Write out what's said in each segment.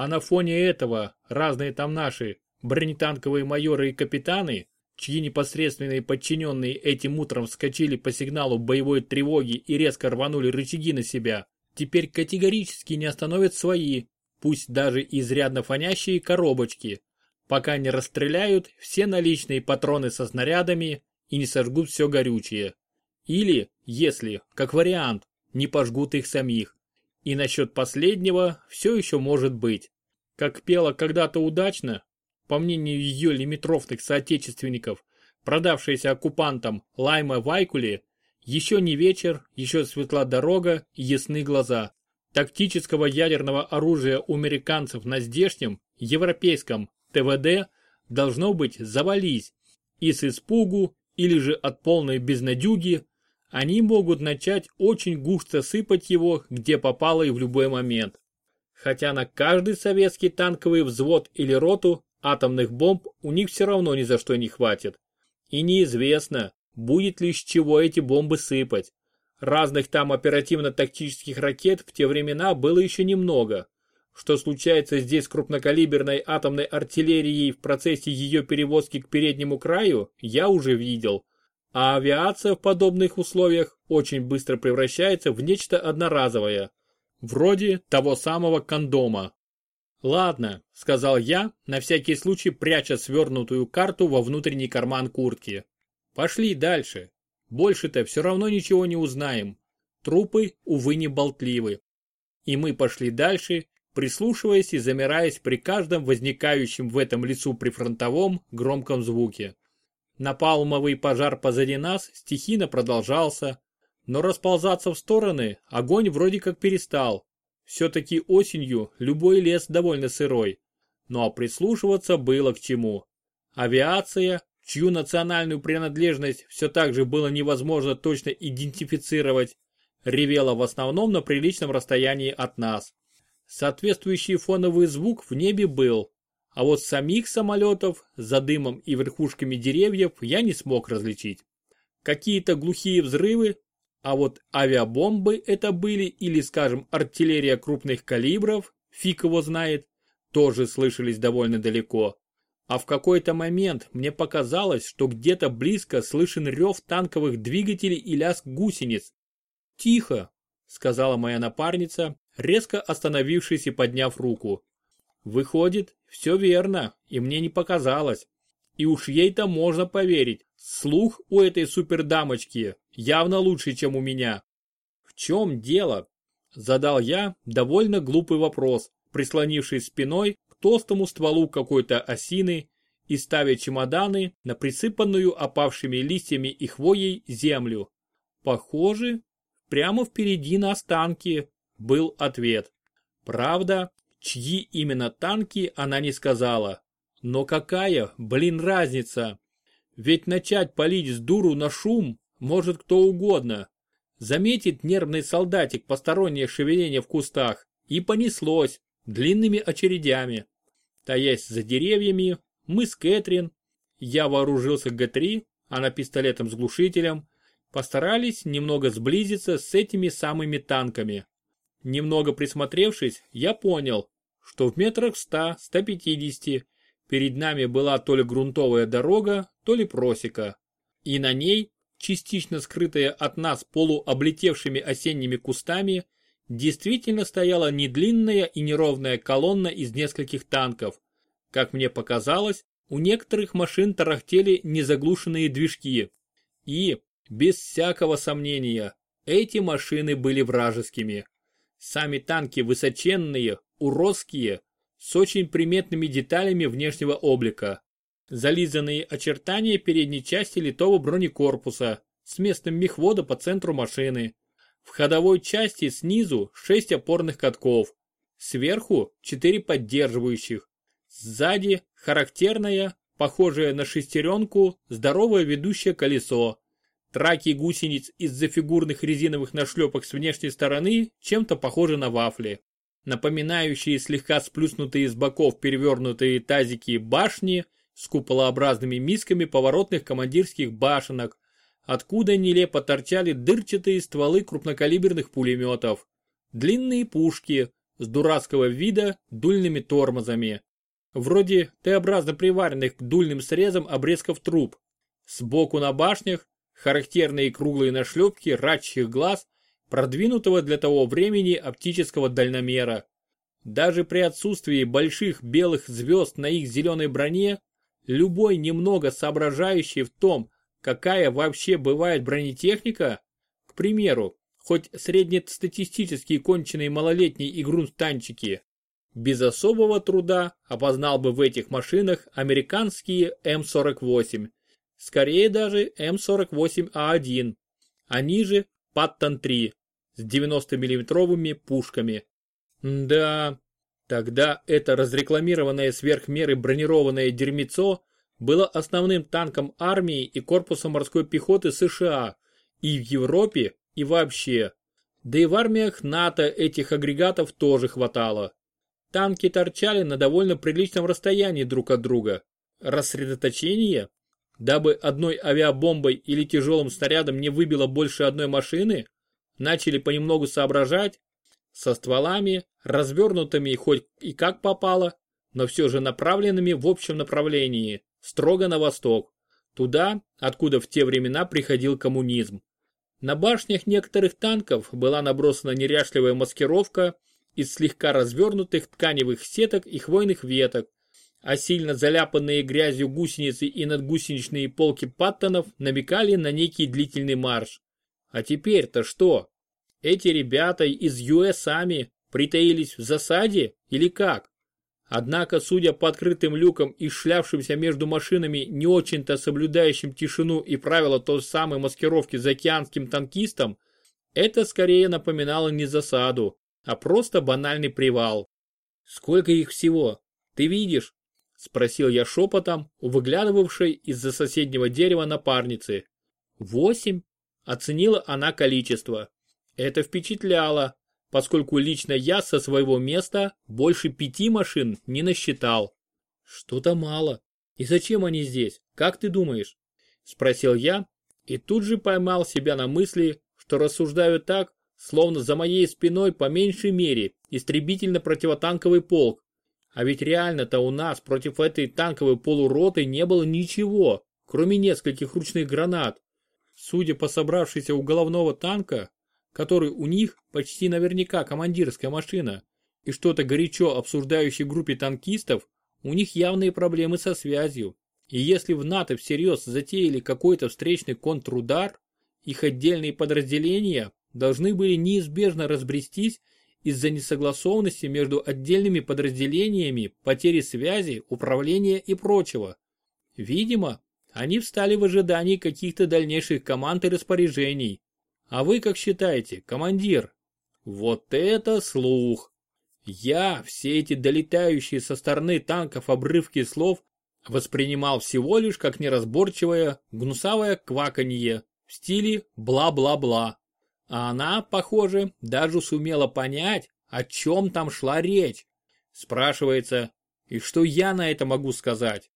А на фоне этого разные там наши бронетанковые майоры и капитаны, чьи непосредственные подчиненные этим утром вскочили по сигналу боевой тревоги и резко рванули рычаги на себя, теперь категорически не остановят свои, пусть даже изрядно фонящие коробочки, пока не расстреляют все наличные патроны со снарядами и не сожгут все горючее. Или, если, как вариант, не пожгут их самих. И насчет последнего все еще может быть. Как пела когда-то удачно, по мнению ее лимитрофных соотечественников, продавшаяся оккупантам Лайма Вайкули, еще не вечер, еще светла дорога и ясны глаза. Тактического ядерного оружия у американцев на здешнем, европейском ТВД должно быть завались, и с испугу или же от полной безнадюги они могут начать очень густо сыпать его, где попало и в любой момент. Хотя на каждый советский танковый взвод или роту атомных бомб у них все равно ни за что не хватит. И неизвестно, будет ли с чего эти бомбы сыпать. Разных там оперативно-тактических ракет в те времена было еще немного. Что случается здесь с крупнокалиберной атомной артиллерией в процессе ее перевозки к переднему краю, я уже видел. А авиация в подобных условиях очень быстро превращается в нечто одноразовое. Вроде того самого кондома. «Ладно», — сказал я, на всякий случай пряча свернутую карту во внутренний карман куртки. «Пошли дальше. Больше-то все равно ничего не узнаем. Трупы, увы, не болтливы». И мы пошли дальше, прислушиваясь и замираясь при каждом возникающем в этом лесу прифронтовом громком звуке. Напалмовый пожар позади нас стихийно продолжался, но расползаться в стороны огонь вроде как перестал. Все-таки осенью любой лес довольно сырой. Ну а прислушиваться было к чему. Авиация, чью национальную принадлежность все так же было невозможно точно идентифицировать, ревела в основном на приличном расстоянии от нас. Соответствующий фоновый звук в небе был, а вот самих самолетов за дымом и верхушками деревьев я не смог различить. Какие-то глухие взрывы, а вот авиабомбы это были или, скажем, артиллерия крупных калибров, фиг его знает, тоже слышались довольно далеко. А в какой-то момент мне показалось, что где-то близко слышен рев танковых двигателей и лязг гусениц. «Тихо», — сказала моя напарница, резко остановившись и подняв руку. Выходит, все верно, и мне не показалось. И уж ей-то можно поверить. Слух у этой супердамочки явно лучше, чем у меня. В чем дело? Задал я довольно глупый вопрос, прислонившись спиной к толстому стволу какой-то осины и ставя чемоданы на присыпанную опавшими листьями и хвоей землю. Похоже, прямо впереди на останки был ответ. Правда, Чьи именно танки она не сказала. Но какая, блин, разница? Ведь начать палить с дуру на шум может кто угодно. Заметит нервный солдатик постороннее шевеление в кустах и понеслось длинными очередями. Таясь за деревьями, мы с Кэтрин, я вооружился Г-3, она пистолетом с глушителем, постарались немного сблизиться с этими самыми танками. Немного присмотревшись, я понял, что в метрах 100-150 перед нами была то ли грунтовая дорога, то ли просека. И на ней, частично скрытая от нас полуоблетевшими осенними кустами, действительно стояла недлинная и неровная колонна из нескольких танков. Как мне показалось, у некоторых машин тарахтели незаглушенные движки. И, без всякого сомнения, эти машины были вражескими. Сами танки высоченные, уродские, с очень приметными деталями внешнего облика. Зализанные очертания передней части литого бронекорпуса с местом мехвода по центру машины. В ходовой части снизу 6 опорных катков. Сверху 4 поддерживающих. Сзади характерная, похожая на шестеренку, здоровое ведущее колесо. Траки гусениц из-за фигурных резиновых нашлепок с внешней стороны чем-то похожи на вафли. Напоминающие слегка сплюснутые с боков перевернутые тазики башни с куполообразными мисками поворотных командирских башенок, откуда нелепо торчали дырчатые стволы крупнокалиберных пулеметов. Длинные пушки, с дурацкого вида дульными тормозами. Вроде Т-образно приваренных к дульным срезам обрезков труб. Сбоку на башнях характерные круглые нашлепки рачьих глаз продвинутого для того времени оптического дальномера. Даже при отсутствии больших белых звезд на их зеленой броне, любой немного соображающий в том, какая вообще бывает бронетехника, к примеру, хоть среднестатистические конченые малолетние игрунстанчики, без особого труда опознал бы в этих машинах американские М48, скорее даже М48А1, они же Паттон-3 с 90-миллиметровыми пушками. Да, тогда это разрекламированное сверх меры бронированное дерьмецо было основным танком армии и корпуса морской пехоты США и в Европе, и вообще. Да и в армиях НАТО этих агрегатов тоже хватало. Танки торчали на довольно приличном расстоянии друг от друга. Рассредоточение, дабы одной авиабомбой или тяжелым снарядом не выбило больше одной машины, начали понемногу соображать, со стволами, развернутыми хоть и как попало, но все же направленными в общем направлении, строго на восток, туда, откуда в те времена приходил коммунизм. На башнях некоторых танков была набросана неряшливая маскировка из слегка развернутых тканевых сеток и хвойных веток, а сильно заляпанные грязью гусеницы и надгусеничные полки паттонов намекали на некий длительный марш. А теперь-то что? Эти ребята из ЮЭСами притаились в засаде или как? Однако, судя по открытым люкам и шлявшимся между машинами не очень-то соблюдающим тишину и правила той самой маскировки за океанским танкистам, это скорее напоминало не засаду, а просто банальный привал. «Сколько их всего? Ты видишь?» – спросил я шепотом, выглядывавшей из-за соседнего дерева напарницы. «Восемь?» – оценила она количество. Это впечатляло, поскольку лично я со своего места больше пяти машин не насчитал. Что-то мало. И зачем они здесь, как ты думаешь? Спросил я и тут же поймал себя на мысли, что рассуждаю так, словно за моей спиной по меньшей мере истребительно-противотанковый полк. А ведь реально-то у нас против этой танковой полуроты не было ничего, кроме нескольких ручных гранат. Судя по собравшейся у головного танка, который у них почти наверняка командирская машина, и что-то горячо обсуждающей группе танкистов, у них явные проблемы со связью. И если в НАТО всерьез затеяли какой-то встречный контрудар, их отдельные подразделения должны были неизбежно разбрестись из-за несогласованности между отдельными подразделениями, потери связи, управления и прочего. Видимо, они встали в ожидании каких-то дальнейших команд и распоряжений. А вы как считаете, командир? Вот это слух! Я все эти долетающие со стороны танков обрывки слов воспринимал всего лишь как неразборчивое, гнусавое кваканье в стиле бла-бла-бла. А она, похоже, даже сумела понять, о чем там шла речь. Спрашивается, и что я на это могу сказать?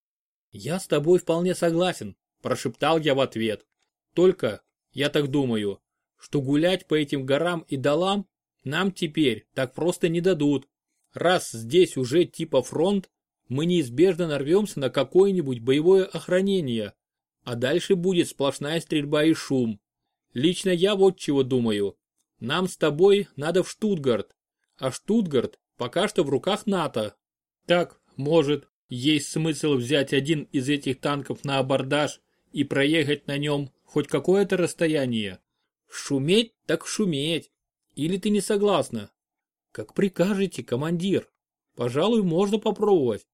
Я с тобой вполне согласен, прошептал я в ответ. Только, я так думаю, что гулять по этим горам и долам нам теперь так просто не дадут. Раз здесь уже типа фронт, мы неизбежно нарвемся на какое-нибудь боевое охранение, а дальше будет сплошная стрельба и шум. Лично я вот чего думаю. Нам с тобой надо в Штутгарт, а Штутгарт пока что в руках НАТО. Так, может, есть смысл взять один из этих танков на абордаж и проехать на нем хоть какое-то расстояние. Шуметь так шуметь. Или ты не согласна? Как прикажете, командир. Пожалуй, можно попробовать.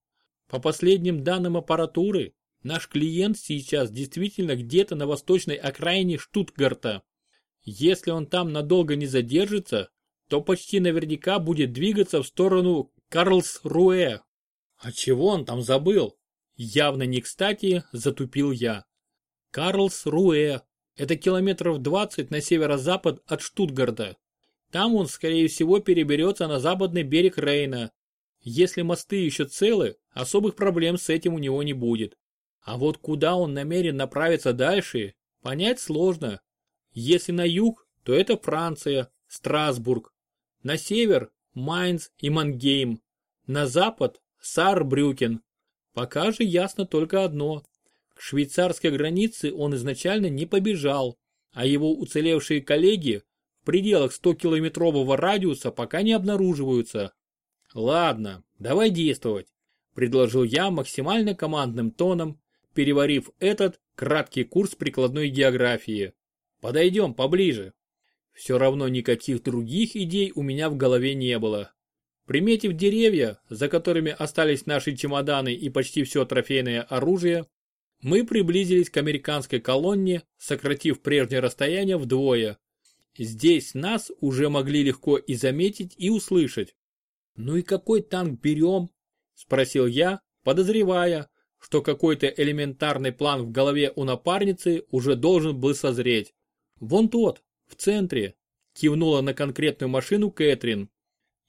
По последним данным аппаратуры, Наш клиент сейчас действительно где-то на восточной окраине Штутгарта. Если он там надолго не задержится, то почти наверняка будет двигаться в сторону Карлсруэ. А чего он там забыл? Явно не кстати затупил я. Карлсруэ. Это километров 20 на северо-запад от Штутгарта. Там он, скорее всего, переберется на западный берег Рейна. Если мосты еще целы, особых проблем с этим у него не будет. А вот куда он намерен направиться дальше, понять сложно. Если на юг, то это Франция, Страсбург. На север Майнц и Мангейм. На запад – Саарбрюкен. Пока же ясно только одно. Швейцарской границе он изначально не побежал, а его уцелевшие коллеги в пределах 100-километрового радиуса пока не обнаруживаются. Ладно, давай действовать, предложил я максимально командным тоном, переварив этот краткий курс прикладной географии. Подойдем поближе. Все равно никаких других идей у меня в голове не было. Приметив деревья, за которыми остались наши чемоданы и почти все трофейное оружие, мы приблизились к американской колонне, сократив прежнее расстояние вдвое. Здесь нас уже могли легко и заметить, и услышать. «Ну и какой танк берем?» – спросил я, подозревая, что какой-то элементарный план в голове у напарницы уже должен был созреть. «Вон тот, в центре», – кивнула на конкретную машину Кэтрин.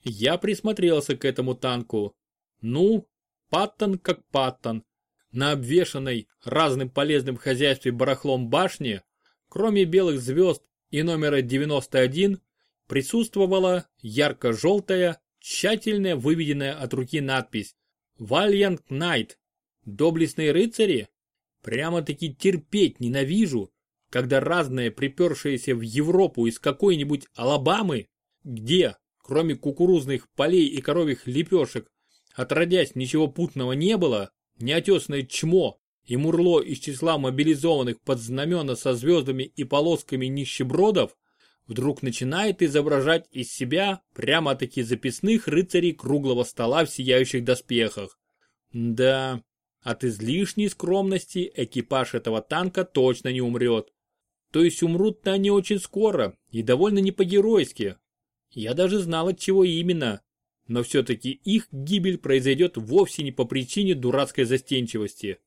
Я присмотрелся к этому танку. Ну, паттон как паттон. На обвешанной разным полезным в хозяйстве барахлом башне, кроме белых звезд и номера 91, присутствовала ярко-желтая, тщательно выведенная от руки надпись «Valiant Knight». Доблестные рыцари? Прямо-таки терпеть ненавижу, когда разные припершиеся в Европу из какой-нибудь Алабамы, где, кроме кукурузных полей и коровьих лепешек, отродясь ничего путного не было, неотесное чмо и мурло из числа мобилизованных под знамена со звездами и полосками нищебродов, вдруг начинает изображать из себя прямо-таки записных рыцарей круглого стола в сияющих доспехах. Да, от излишней скромности экипаж этого танка точно не умрет. То есть умрут-то они очень скоро и довольно не по-геройски. Я даже знал от чего именно. Но все-таки их гибель произойдет вовсе не по причине дурацкой застенчивости.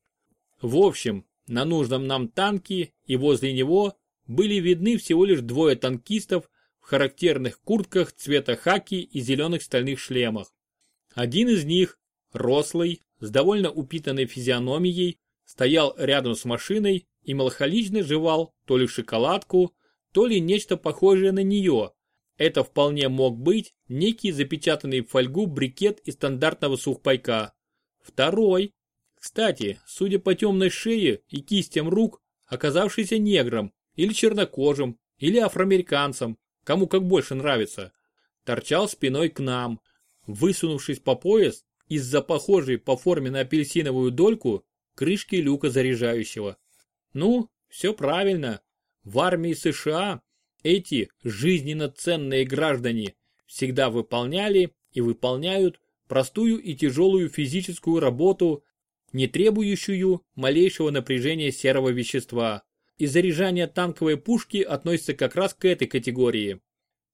В общем, на нужном нам танке и возле него были видны всего лишь двое танкистов в характерных куртках цвета хаки и зеленых стальных шлемах. Один из них, рослый, с довольно упитанной физиономией, стоял рядом с машиной и меланхолично жевал то ли шоколадку, то ли нечто похожее на нее. Это вполне мог быть некий запечатанный в фольгу брикет из стандартного сухпайка. Второй, кстати, судя по темной шее и кистям рук, оказавшийся негром, или чернокожим, или афроамериканцем, кому как больше нравится, торчал спиной к нам, высунувшись по пояс из-за похожей по форме на апельсиновую дольку крышки люка заряжающего. Ну, все правильно. В армии США эти жизненно ценные граждане всегда выполняли и выполняют простую и тяжелую физическую работу, не требующую малейшего напряжения серого вещества. И заряжание танковой пушки относится как раз к этой категории.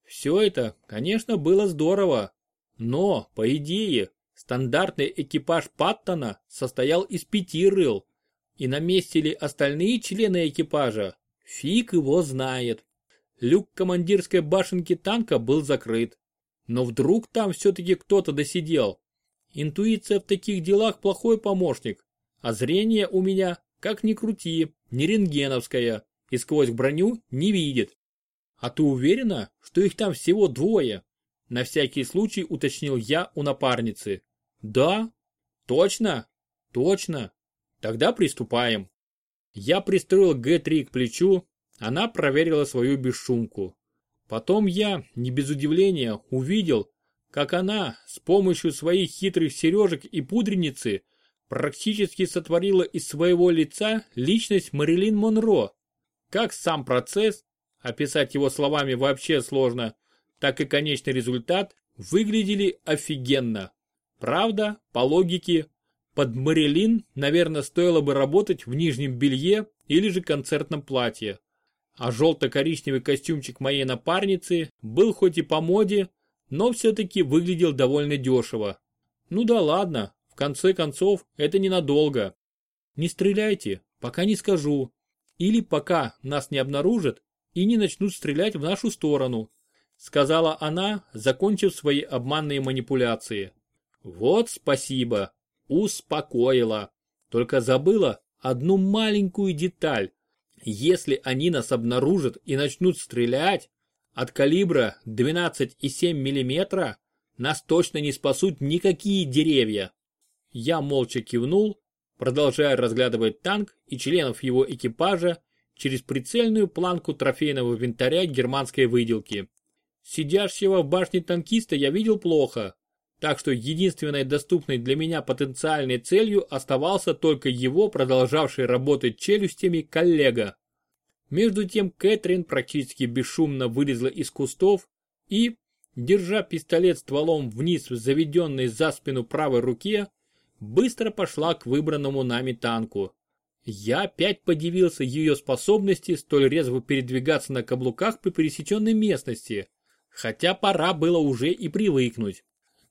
Все это, конечно, было здорово, но, по идее, стандартный экипаж Паттона состоял из пяти рыл, и на месте ли остальные члены экипажа, фиг его знает. Люк командирской башенки танка был закрыт. Но вдруг там все-таки кто-то досидел. Интуиция в таких делах плохой помощник, а зрение у меня, как ни крути, не рентгеновское и сквозь броню не видит. А ты уверена, что их там всего двое? На всякий случай уточнил я у напарницы. Да? Точно? Точно. Тогда приступаем. Я пристроил Г3 к плечу, она проверила свою бесшумку. Потом я, не без удивления, увидел, как она с помощью своих хитрых сережек и пудреницы практически сотворила из своего лица личность Марилин Монро. Как сам процесс, описать его словами вообще сложно, так и конечный результат выглядели офигенно. Правда, по логике, под Марилин, наверное, стоило бы работать в нижнем белье или же концертном платье а желто-коричневый костюмчик моей напарницы был хоть и по моде, но все-таки выглядел довольно дешево. Ну да ладно, в конце концов, это ненадолго. Не стреляйте, пока не скажу. Или пока нас не обнаружат и не начнут стрелять в нашу сторону, сказала она, закончив свои обманные манипуляции. Вот спасибо, успокоила. Только забыла одну маленькую деталь. Если они нас обнаружат и начнут стрелять, от калибра 12,7 мм нас точно не спасут никакие деревья. Я молча кивнул, продолжая разглядывать танк и членов его экипажа через прицельную планку трофейного винтаря германской выделки. Сидящего в башне танкиста я видел плохо, так что единственной доступной для меня потенциальной целью оставался только его продолжавший работать челюстями коллега. Между тем Кэтрин практически бесшумно вылезла из кустов и, держа пистолет стволом вниз в заведенной за спину правой руке, быстро пошла к выбранному нами танку. Я опять подивился ее способности столь резво передвигаться на каблуках по пересеченной местности, хотя пора было уже и привыкнуть.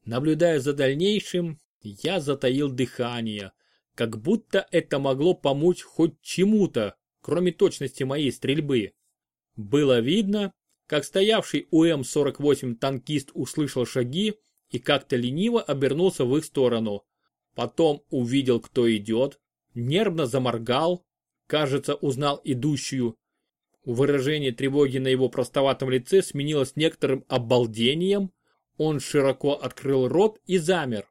Наблюдая за дальнейшим, я затаил дыхание, как будто это могло помочь хоть чему-то, кроме точности моей стрельбы. Было видно, как стоявший у М-48 танкист услышал шаги и как-то лениво обернулся в их сторону. Потом увидел, кто идет, нервно заморгал, кажется, узнал идущую. Выражение тревоги на его простоватом лице сменилось некоторым обалдением. Он широко открыл рот и замер.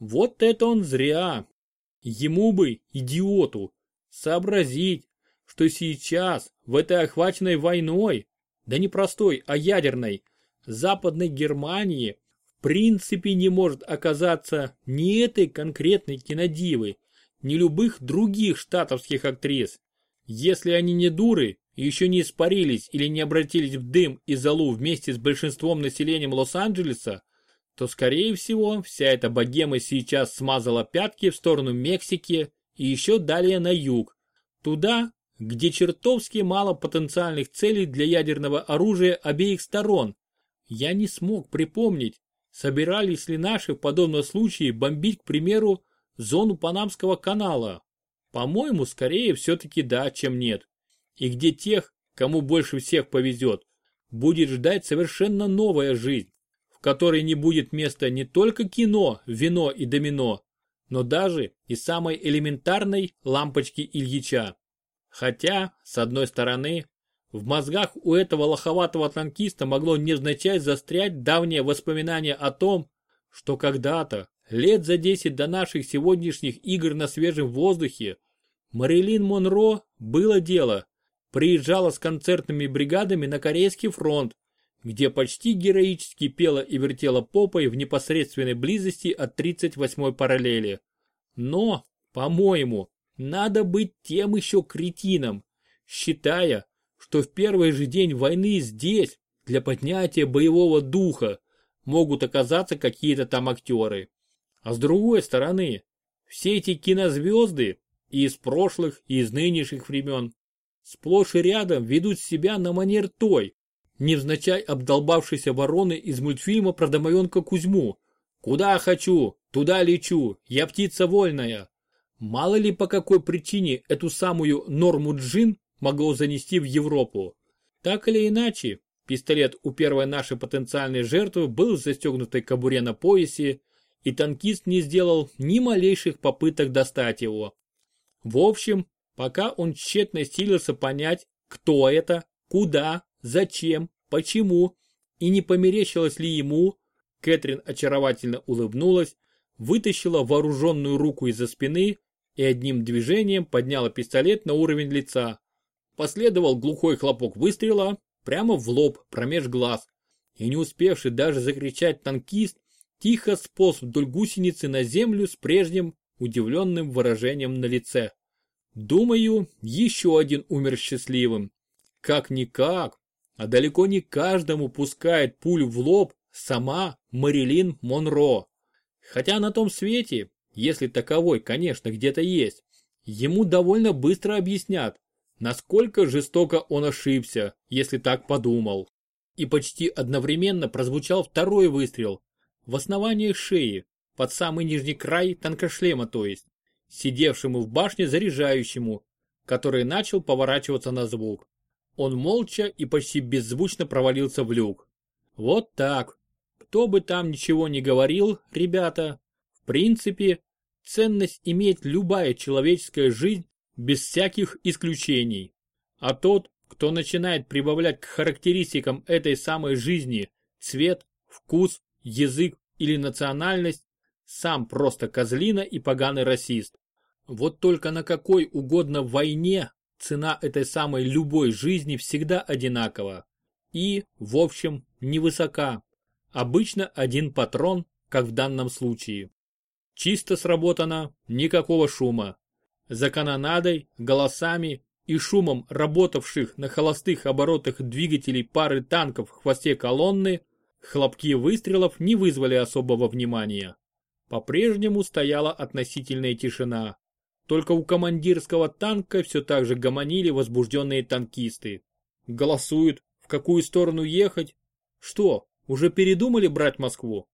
Вот это он зря. Ему бы, идиоту, сообразить, что сейчас, в этой охваченной войной, да не простой, а ядерной, Западной Германии, в принципе не может оказаться ни этой конкретной кинодивы, ни любых других штатовских актрис. Если они не дуры, еще не испарились или не обратились в дым и залу вместе с большинством населением Лос-Анджелеса, то скорее всего вся эта богема сейчас смазала пятки в сторону Мексики и еще далее на юг, туда, где чертовски мало потенциальных целей для ядерного оружия обеих сторон. Я не смог припомнить, собирались ли наши в подобном случае бомбить, к примеру, зону Панамского канала. По-моему, скорее все-таки да, чем нет. И где тех, кому больше всех повезет, будет ждать совершенно новая жизнь, в которой не будет места не только кино, вино и домино, но даже и самой элементарной лампочки Ильича. Хотя, с одной стороны, в мозгах у этого лоховатого танкиста могло невзначай застрять давнее воспоминание о том, что когда-то, лет за 10 до наших сегодняшних игр на свежем воздухе, Марилин Монро было дело, приезжала с концертными бригадами на Корейский фронт, где почти героически пела и вертела попой в непосредственной близости от 38-й параллели. Но, по-моему, надо быть тем еще кретином, считая, что в первый же день войны здесь, для поднятия боевого духа, могут оказаться какие-то там актеры. А с другой стороны, все эти кинозвезды и из прошлых, и из нынешних времен сплошь и рядом ведут себя на манер той, невзначай обдолбавшейся вороны из мультфильма про домовенка Кузьму. «Куда хочу, туда лечу, я птица вольная». Мало ли по какой причине эту самую норму джин могло занести в Европу. Так или иначе, пистолет у первой нашей потенциальной жертвы был в застегнутой кобуре на поясе, и танкист не сделал ни малейших попыток достать его. В общем, пока он тщетно стилился понять, кто это, куда, зачем, почему, и не померещилось ли ему, Кэтрин очаровательно улыбнулась, вытащила вооруженную руку из-за спины и одним движением подняла пистолет на уровень лица. Последовал глухой хлопок выстрела прямо в лоб промеж глаз. И не успевший даже закричать танкист, тихо сполз вдоль гусеницы на землю с прежним удивленным выражением на лице. Думаю, еще один умер счастливым. Как-никак, а далеко не каждому пускает пулю в лоб сама Марилин Монро. Хотя на том свете если таковой, конечно, где-то есть, ему довольно быстро объяснят, насколько жестоко он ошибся, если так подумал. И почти одновременно прозвучал второй выстрел, в основании шеи, под самый нижний край танкошлема то есть, сидевшему в башне заряжающему, который начал поворачиваться на звук. Он молча и почти беззвучно провалился в люк. Вот так. Кто бы там ничего не говорил, ребята, в принципе, ценность имеет любая человеческая жизнь без всяких исключений. А тот, кто начинает прибавлять к характеристикам этой самой жизни цвет, вкус, язык, или национальность, сам просто козлина и поганый расист. Вот только на какой угодно войне цена этой самой любой жизни всегда одинакова. И, в общем, невысока. Обычно один патрон, как в данном случае. Чисто сработано, никакого шума. За канонадой, голосами и шумом работавших на холостых оборотах двигателей пары танков в хвосте колонны, хлопки выстрелов не вызвали особого внимания. По-прежнему стояла относительная тишина. Только у командирского танка все так же гомонили возбужденные танкисты. Голосуют, в какую сторону ехать. Что, уже передумали брать Москву?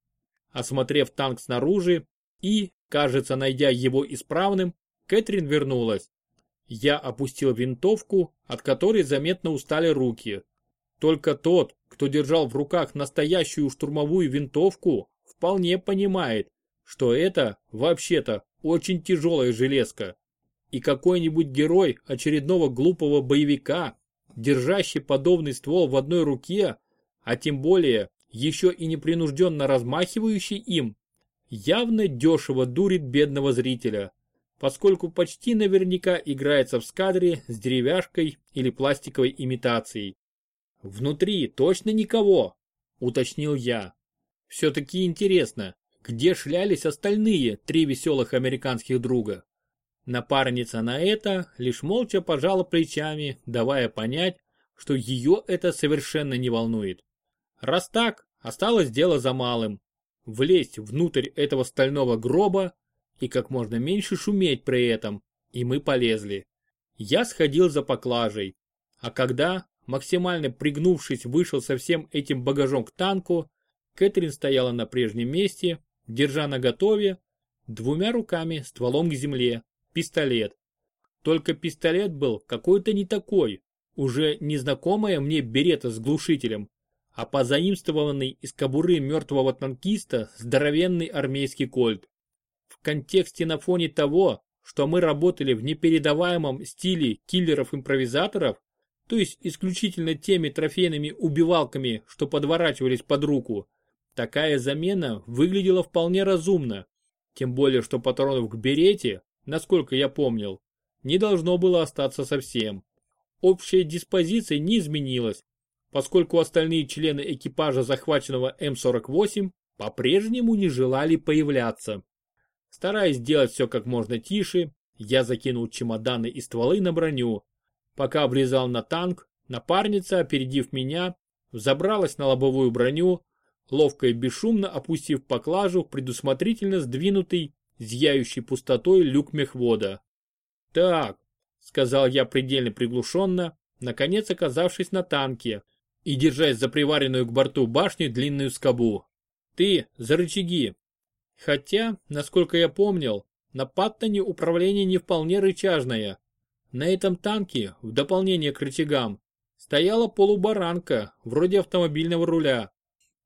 Осмотрев танк снаружи и, кажется, найдя его исправным, Кэтрин вернулась. Я опустил винтовку, от которой заметно устали руки. Только тот, кто держал в руках настоящую штурмовую винтовку, вполне понимает, что это, вообще-то, очень тяжелая железка. И какой-нибудь герой очередного глупого боевика, держащий подобный ствол в одной руке, а тем более еще и непринужденно размахивающий им, явно дешево дурит бедного зрителя, поскольку почти наверняка играется в скадре с деревяшкой или пластиковой имитацией. «Внутри точно никого», — уточнил я. «Все-таки интересно, где шлялись остальные три веселых американских друга. Напарница на это лишь молча пожала плечами, давая понять, что ее это совершенно не волнует. Раз так, осталось дело за малым. Влезть внутрь этого стального гроба и как можно меньше шуметь при этом, и мы полезли. Я сходил за поклажей, а когда, максимально пригнувшись, вышел со всем этим багажом к танку, Кэтрин стояла на прежнем месте, держа наготове, двумя руками стволом к земле, пистолет. Только пистолет был какой-то не такой, уже незнакомая мне берета с глушителем, а позаимствованный из кобуры мертвого танкиста здоровенный армейский кольт. В контексте на фоне того, что мы работали в непередаваемом стиле киллеров-импровизаторов, то есть исключительно теми трофейными убивалками, что подворачивались под руку, Такая замена выглядела вполне разумно, тем более что патронов к берете, насколько я помнил, не должно было остаться совсем. Общая диспозиция не изменилась, поскольку остальные члены экипажа захваченного М-48 по-прежнему не желали появляться. Стараясь сделать все как можно тише, я закинул чемоданы и стволы на броню. Пока влезал на танк, напарница, опередив меня, взобралась на лобовую броню, ловко и бесшумно опустив поклажу предусмотрительно сдвинутый, зияющий пустотой люк мехвода. «Так», — сказал я предельно приглушенно, наконец оказавшись на танке и держась за приваренную к борту башню длинную скобу. «Ты за рычаги». Хотя, насколько я помнил, на Паттоне управление не вполне рычажное. На этом танке, в дополнение к рычагам, стояла полубаранка, вроде автомобильного руля.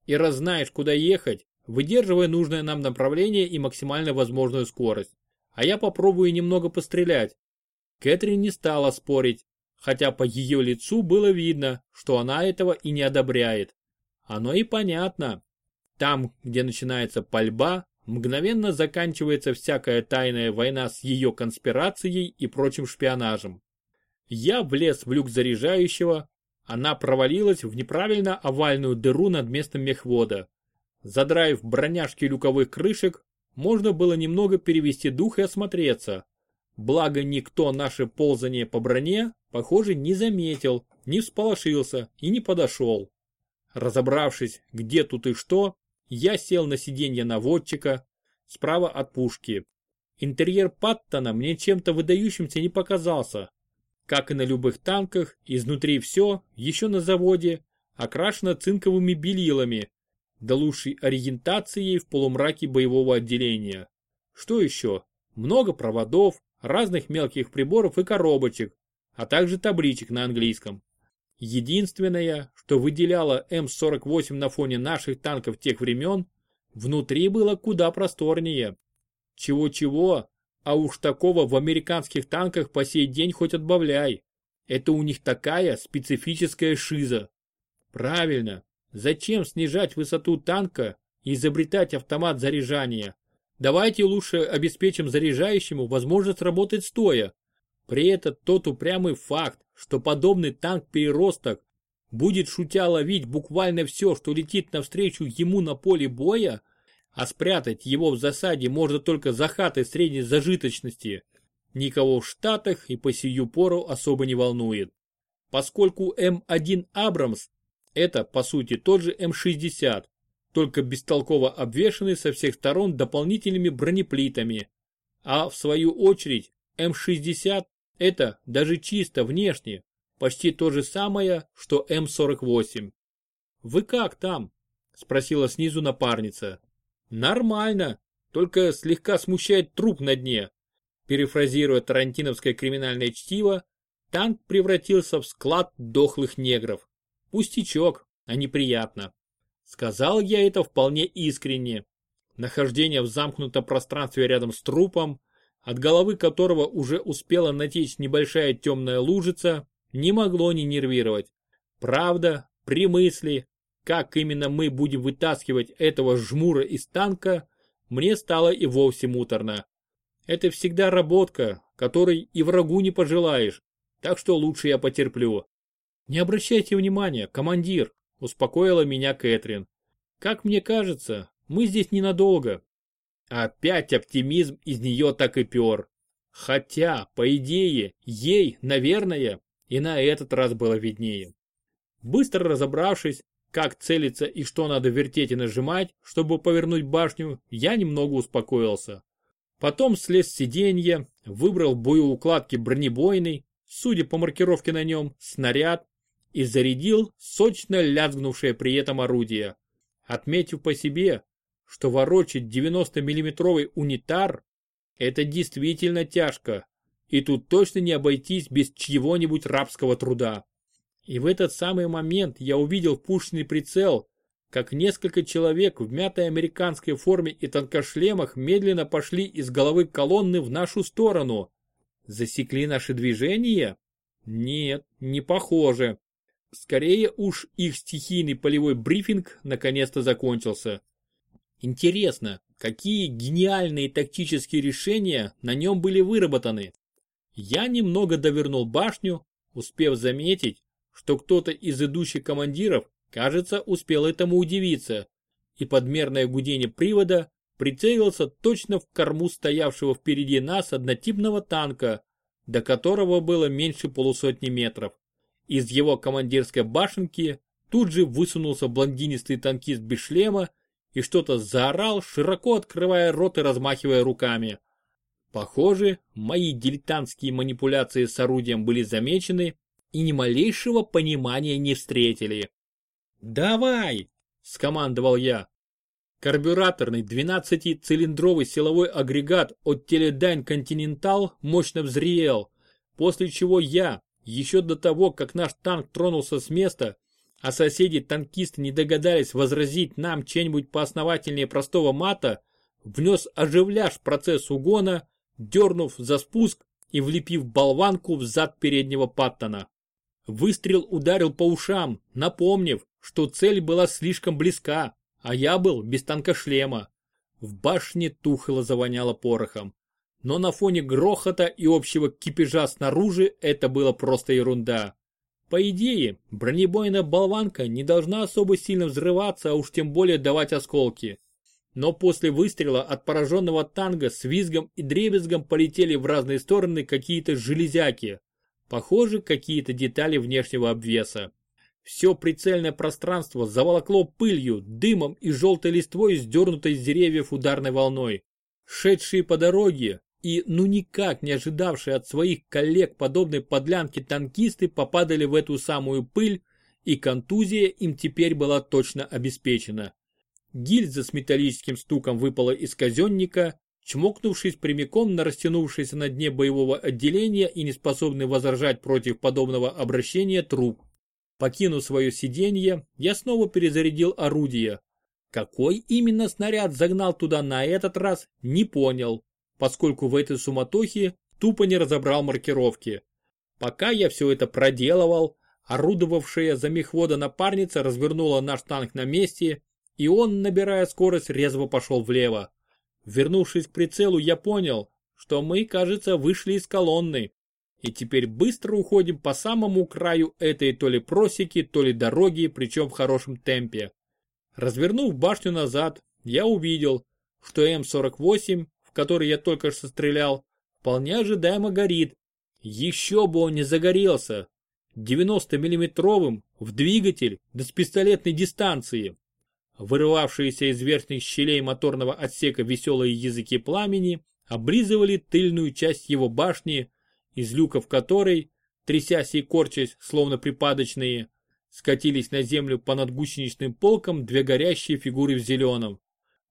И раз знаешь, куда ехать, выдерживай нужное нам направление и максимально возможную скорость. А я попробую немного пострелять. Кэтрин не стала спорить, хотя по ее лицу было видно, что она этого и не одобряет. Оно и понятно. Там, где начинается пальба, мгновенно заканчивается всякая тайная война с ее конспирацией и прочим шпионажем. Я влез в люк заряжающего, она провалилась в неправильно овальную дыру над местом мехвода. Задраив броняшки люковых крышек, можно было немного перевести дух и осмотреться. Благо никто наше ползание по броне, похоже, не заметил, не всполошился и не подошел. Разобравшись, где тут и что, я сел на сиденье наводчика, справа от пушки. Интерьер Паттона мне чем-то выдающимся не показался, как и на любых танках, изнутри все, еще на заводе, окрашено цинковыми белилами, да лучшей ориентацией в полумраке боевого отделения. Что еще? Много проводов, разных мелких приборов и коробочек, а также табличек на английском. Единственное, что выделяло М-48 на фоне наших танков тех времен, внутри было куда просторнее. Чего-чего, а уж такого в американских танках по сей день хоть отбавляй. Это у них такая специфическая шиза. Правильно, зачем снижать высоту танка, и изобретать автомат заряжания. Давайте лучше обеспечим заряжающему возможность работать стоя. При этом тот упрямый факт, что подобный танк-переросток будет шутя ловить буквально все, что летит навстречу ему на поле боя, а спрятать его в засаде можно только за хатой средней зажиточности, никого в Штатах и по сию пору особо не волнует. Поскольку М1 Абрамс – это, по сути, тот же М60, только бестолково обвешанный со всех сторон дополнительными бронеплитами, а в свою очередь М60 – это даже чисто внешне почти то же самое, что М48. «Вы как там?» – спросила снизу напарница. «Нормально, только слегка смущает труп на дне». Перефразируя тарантиновское криминальное чтиво, танк превратился в склад дохлых негров. Пустячок, а неприятно. Сказал я это вполне искренне. Нахождение в замкнутом пространстве рядом с трупом, от головы которого уже успела натечь небольшая темная лужица, не могло не нервировать. Правда, при мысли, как именно мы будем вытаскивать этого жмура из танка, мне стало и вовсе муторно. Это всегда работка, которой и врагу не пожелаешь, так что лучше я потерплю. Не обращайте внимания, командир, успокоила меня Кэтрин. Как мне кажется, мы здесь ненадолго. Опять оптимизм из нее так и пер. Хотя, по идее, ей, наверное, и на этот раз было виднее. Быстро разобравшись, как целиться и что надо вертеть и нажимать, чтобы повернуть башню, я немного успокоился. Потом слез с сиденья, выбрал боеукладки бронебойный, судя по маркировке на нем, снаряд и зарядил сочно лязгнувшее при этом орудие. Отметив по себе, что ворочать 90-миллиметровый унитар – это действительно тяжко, и тут точно не обойтись без чьего-нибудь рабского труда. И в этот самый момент я увидел пушечный прицел, как несколько человек в мятой американской форме и тонкошлемах медленно пошли из головы колонны в нашу сторону. Засекли наши движения? Нет, не похоже. Скорее уж их стихийный полевой брифинг наконец-то закончился. Интересно, какие гениальные тактические решения на нем были выработаны? Я немного довернул башню, успев заметить, что кто-то из идущих командиров, кажется, успел этому удивиться, и подмерное гудение привода прицелился точно в корму стоявшего впереди нас однотипного танка, до которого было меньше полусотни метров. Из его командирской башенки тут же высунулся блондинистый танкист без шлема и что-то заорал, широко открывая рот и размахивая руками. Похоже, мои дилетантские манипуляции с орудием были замечены и ни малейшего понимания не встретили. «Давай!» – скомандовал я. Карбюраторный 12-цилиндровый силовой агрегат от Teledyne Continental мощно взревел, после чего я, еще до того, как наш танк тронулся с места, а соседи-танкисты не догадались возразить нам чем-нибудь поосновательнее простого мата, внес оживляж в процесс угона дернув за спуск и влепив болванку в зад переднего Паттона. Выстрел ударил по ушам, напомнив, что цель была слишком близка, а я был без танкошлема. В башне тухло завоняло порохом. Но на фоне грохота и общего кипежа снаружи это было просто ерунда. По идее, бронебойная болванка не должна особо сильно взрываться, а уж тем более давать осколки. Но после выстрела от пораженного танга с визгом и дребезгом полетели в разные стороны какие-то железяки. Похоже, какие-то детали внешнего обвеса. Все прицельное пространство заволокло пылью, дымом и желтой листвой, сдернутой с деревьев ударной волной. Шедшие по дороге и ну никак не ожидавшие от своих коллег подобной подлянки танкисты попадали в эту самую пыль, и контузия им теперь была точно обеспечена. Гильза с металлическим стуком выпала из казенника, чмокнувшись прямиком на растянувшийся на дне боевого отделения и неспособный возражать против подобного обращения труп. Покинув свое сиденье, я снова перезарядил орудие. Какой именно снаряд загнал туда на этот раз, не понял, поскольку в этой суматохе тупо не разобрал маркировки. Пока я все это проделывал, орудовавшая за мехвода напарница развернула наш танк на месте и он, набирая скорость, резво пошел влево. Вернувшись к прицелу, я понял, что мы, кажется, вышли из колонны. И теперь быстро уходим по самому краю этой то ли просеки, то ли дороги, причем в хорошем темпе. Развернув башню назад, я увидел, что М-48, в который я только что стрелял, вполне ожидаемо горит. Еще бы он не загорелся. 90-миллиметровым в двигатель до с пистолетной дистанции. Вырывавшиеся из верхних щелей моторного отсека веселые языки пламени облизывали тыльную часть его башни, из люков которой, трясясь и корчась, словно припадочные, скатились на землю по надгусеничным полкам две горящие фигуры в зеленом.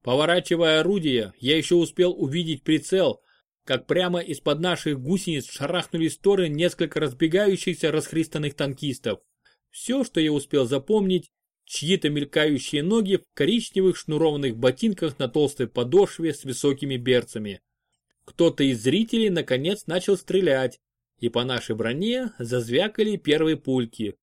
Поворачивая орудие, я еще успел увидеть прицел, как прямо из-под наших гусениц шарахнули стороны несколько разбегающихся расхристанных танкистов. Все, что я успел запомнить, чьи-то мелькающие ноги в коричневых шнурованных ботинках на толстой подошве с высокими берцами. Кто-то из зрителей наконец начал стрелять, и по нашей броне зазвякали первые пульки.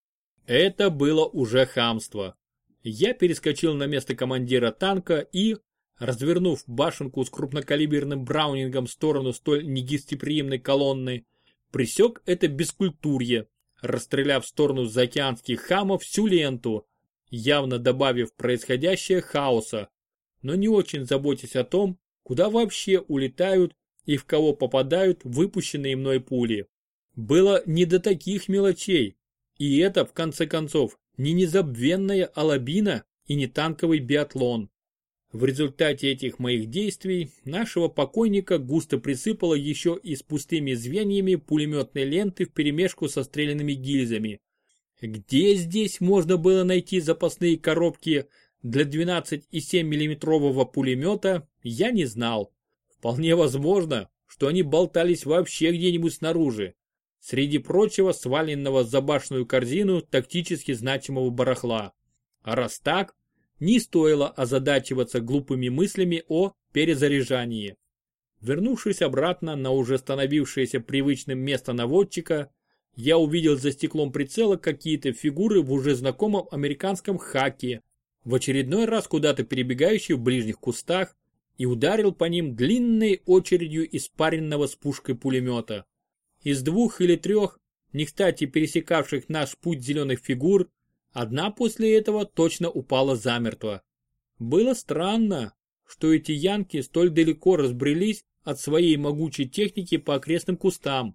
Это было уже хамство. Я перескочил на место командира танка и, развернув башенку с крупнокалиберным браунингом в сторону столь негостеприимной колонны, присек это бескультурье, расстреляв в сторону заокеанских хамов всю ленту, явно добавив происходящее хаоса, но не очень заботясь о том, куда вообще улетают и в кого попадают выпущенные мной пули. Было не до таких мелочей, и это, в конце концов, не незабвенная алабина и не танковый биатлон. В результате этих моих действий нашего покойника густо присыпало еще и с пустыми звеньями пулеметной ленты вперемешку со стрелянными гильзами. Где здесь можно было найти запасные коробки для 12,7 миллиметрового пулемета, я не знал. Вполне возможно, что они болтались вообще где-нибудь снаружи, среди прочего сваленного за башенную корзину тактически значимого барахла. А раз так, не стоило озадачиваться глупыми мыслями о перезаряжании. Вернувшись обратно на уже становившееся привычным место наводчика, я увидел за стеклом прицела какие-то фигуры в уже знакомом американском хаке, в очередной раз куда-то перебегающие в ближних кустах, и ударил по ним длинной очередью из паренного с пушкой пулемета. Из двух или трех, не кстати пересекавших наш путь зеленых фигур, одна после этого точно упала замертво. Было странно, что эти янки столь далеко разбрелись от своей могучей техники по окрестным кустам.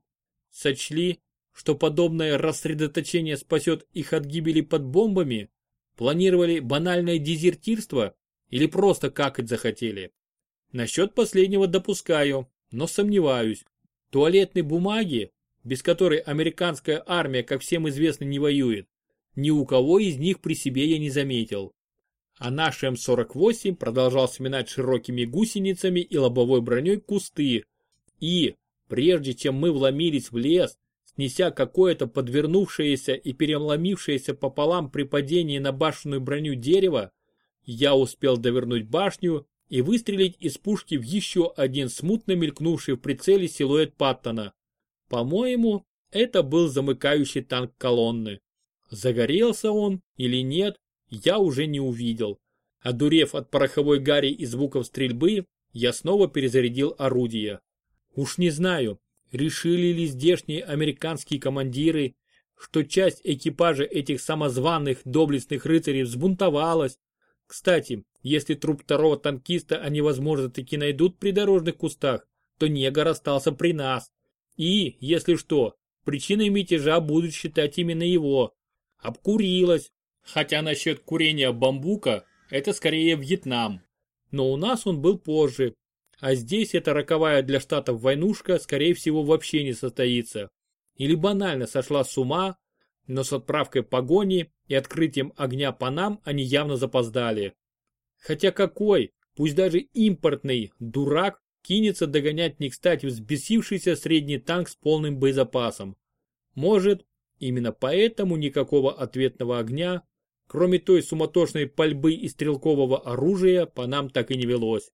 Сочли, что подобное рассредоточение спасет их от гибели под бомбами, планировали банальное дезертирство или просто какать захотели. Насчет последнего допускаю, но сомневаюсь. Туалетной бумаги, без которой американская армия, как всем известно, не воюет, ни у кого из них при себе я не заметил. А наш М-48 продолжал сминать широкими гусеницами и лобовой броней кусты. И, прежде чем мы вломились в лес, снеся какое-то подвернувшееся и переломившееся пополам при падении на башенную броню дерево, я успел довернуть башню и выстрелить из пушки в еще один смутно мелькнувший в прицеле силуэт Паттона. По-моему, это был замыкающий танк колонны. Загорелся он или нет, я уже не увидел. Одурев от пороховой гари и звуков стрельбы, я снова перезарядил орудие. Уж не знаю, решили ли здешние американские командиры, что часть экипажа этих самозваных доблестных рыцарей взбунтовалась. Кстати, если труп второго танкиста они, возможно, таки найдут при дорожных кустах, то негр остался при нас. И, если что, причиной мятежа будут считать именно его. Обкурилась. Хотя насчет курения бамбука, это скорее Вьетнам. Но у нас он был позже. А здесь эта роковая для штатов войнушка, скорее всего, вообще не состоится. Или банально сошла с ума, но с отправкой погони и открытием огня по нам они явно запоздали. Хотя какой, пусть даже импортный, дурак кинется догонять не кстати взбесившийся средний танк с полным боезапасом. Может, именно поэтому никакого ответного огня, кроме той суматошной пальбы и стрелкового оружия, по нам так и не велось.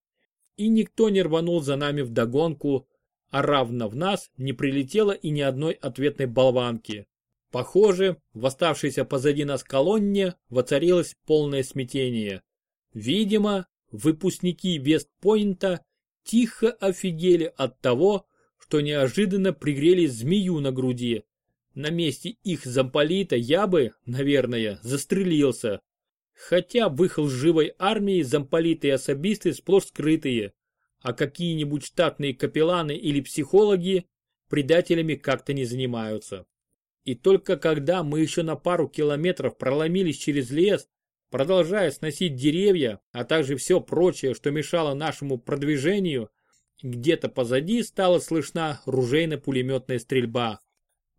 И никто не рванул за нами вдогонку, а равно в нас не прилетело и ни одной ответной болванки. Похоже, в оставшейся позади нас колонне воцарилось полное смятение. Видимо, выпускники Вестпойнта тихо офигели от того, что неожиданно пригрели змею на груди. На месте их замполита я бы, наверное, застрелился. Хотя в их лживой армии замполиты и особисты сплошь скрытые, а какие-нибудь штатные капелланы или психологи предателями как-то не занимаются. И только когда мы еще на пару километров проломились через лес, продолжая сносить деревья, а также все прочее, что мешало нашему продвижению, где-то позади стала слышна ружейно-пулеметная стрельба.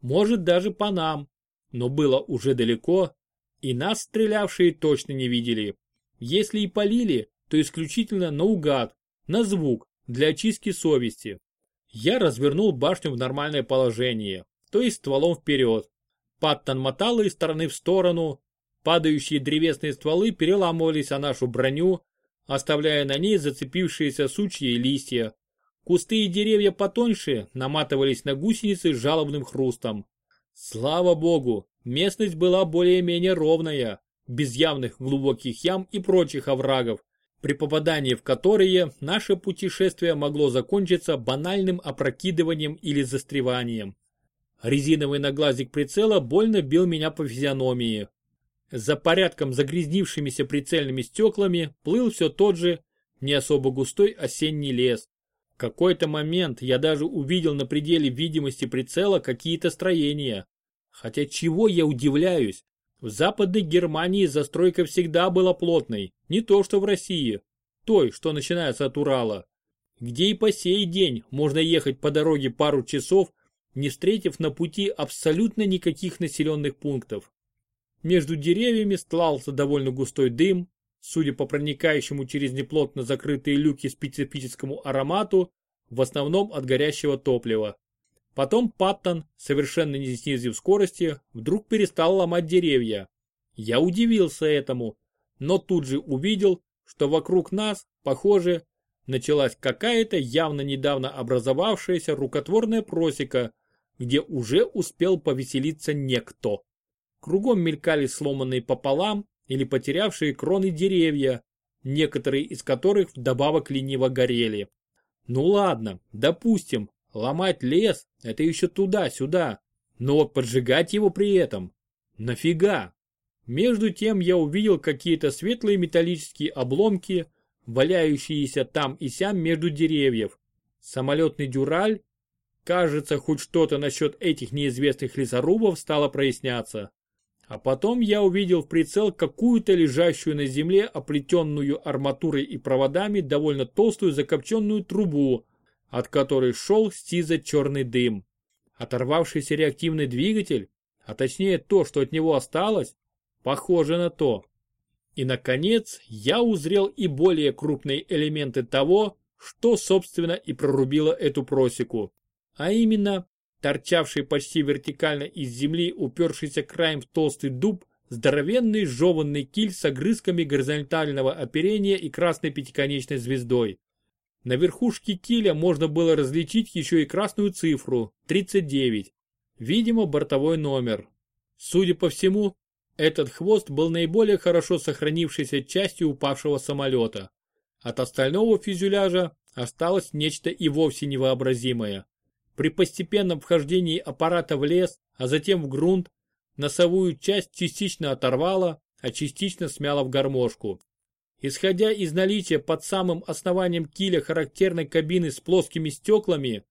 Может даже по нам, но было уже далеко, и нас стрелявшие точно не видели. Если и полили, то исключительно наугад, на звук, для очистки совести. Я развернул башню в нормальное положение, то есть стволом вперед. Паттон мотал из стороны в сторону, падающие древесные стволы переламывались о нашу броню, оставляя на ней зацепившиеся сучья и листья. Кусты и деревья потоньше наматывались на гусеницы с жалобным хрустом. Слава богу, местность была более-менее ровная, без явных глубоких ям и прочих оврагов, при попадании в которые наше путешествие могло закончиться банальным опрокидыванием или застреванием. Резиновый наглазик прицела больно бил меня по физиономии. За порядком загрязнившимися прицельными стеклами плыл все тот же, не особо густой осенний лес. В какой-то момент я даже увидел на пределе видимости прицела какие-то строения. Хотя чего я удивляюсь, в Западной Германии застройка всегда была плотной, не то что в России, той, что начинается от Урала, где и по сей день можно ехать по дороге пару часов, не встретив на пути абсолютно никаких населенных пунктов. Между деревьями стлался довольно густой дым, судя по проникающему через неплотно закрытые люки специфическому аромату, в основном от горящего топлива. Потом Паттон, совершенно не снизив скорости, вдруг перестал ломать деревья. Я удивился этому, но тут же увидел, что вокруг нас, похоже, началась какая-то явно недавно образовавшаяся рукотворная просека, где уже успел повеселиться некто. Кругом мелькали сломанные пополам или потерявшие кроны деревья, некоторые из которых вдобавок лениво горели. Ну ладно, допустим, Ломать лес – это еще туда-сюда. Но вот поджигать его при этом – нафига? Между тем я увидел какие-то светлые металлические обломки, валяющиеся там и сям между деревьев. Самолетный дюраль? Кажется, хоть что-то насчет этих неизвестных лесорубов стало проясняться. А потом я увидел в прицел какую-то лежащую на земле оплетенную арматурой и проводами довольно толстую закопченную трубу, от которой шел сизо-черный дым. Оторвавшийся реактивный двигатель, а точнее то, что от него осталось, похоже на то. И, наконец, я узрел и более крупные элементы того, что, собственно, и прорубило эту просеку. А именно, торчавший почти вертикально из земли, упершийся краем в толстый дуб, здоровенный жеванный киль с огрызками горизонтального оперения и красной пятиконечной звездой. На верхушке киля можно было различить еще и красную цифру – 39. Видимо, бортовой номер. Судя по всему, этот хвост был наиболее хорошо сохранившейся частью упавшего самолета. От остального фюзеляжа осталось нечто и вовсе невообразимое. При постепенном вхождении аппарата в лес, а затем в грунт, носовую часть частично оторвало, а частично смяло в гармошку. Исходя из наличия под самым основанием киля характерной кабины с плоскими стеклами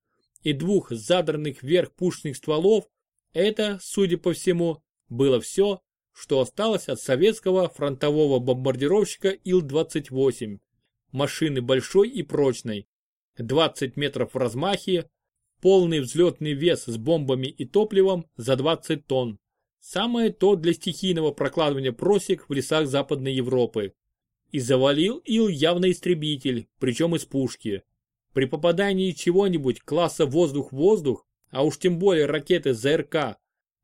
и двух задранных вверх пушных стволов, это, судя по всему, было все, что осталось от советского фронтового бомбардировщика Ил-28. Машины большой и прочной, 20 метров в размахе, полный взлетный вес с бомбами и топливом за 20 тонн. Самое то для стихийного прокладывания просек в лесах Западной Европы. И завалил Ил явно истребитель, причем из пушки. При попадании чего-нибудь класса воздух-воздух, а уж тем более ракеты ЗРК,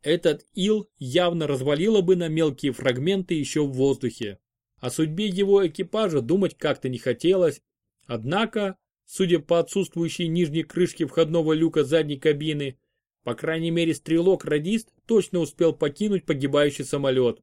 этот Ил явно развалило бы на мелкие фрагменты еще в воздухе. О судьбе его экипажа думать как-то не хотелось, однако, судя по отсутствующей нижней крышке входного люка задней кабины, по крайней мере стрелок-радист точно успел покинуть погибающий самолет.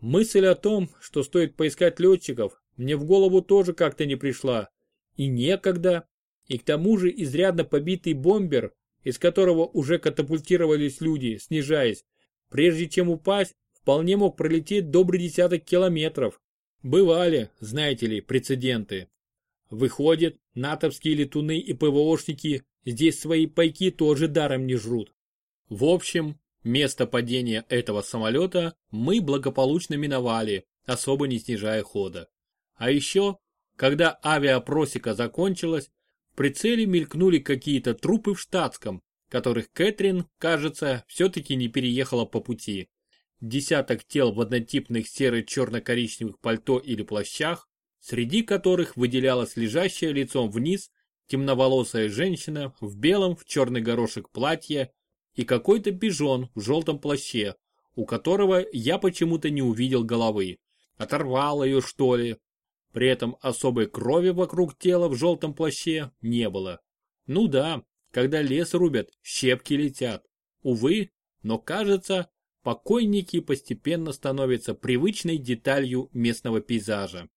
Мысль о том, что стоит поискать летчиков, мне в голову тоже как-то не пришла. И некогда. И к тому же изрядно побитый бомбер, из которого уже катапультировались люди, снижаясь, прежде чем упасть, вполне мог пролететь добрый десяток километров. Бывали, знаете ли, прецеденты. Выходит, натовские летуны и ПВОшники здесь свои пайки тоже даром не жрут. В общем, место падения этого самолета мы благополучно миновали, особо не снижая хода. А еще, когда авиапросека закончилась, в прицеле мелькнули какие-то трупы в штатском, которых Кэтрин, кажется, все-таки не переехала по пути. Десяток тел в однотипных серо-черно-коричневых пальто или плащах, среди которых выделялась лежащая лицом вниз темноволосая женщина в белом в черный горошек платье и какой-то пижон в желтом плаще, у которого я почему-то не увидел головы. Оторвал ее, что ли? При этом особой крови вокруг тела в желтом плаще не было. Ну да, когда лес рубят, щепки летят. Увы, но кажется, покойники постепенно становятся привычной деталью местного пейзажа.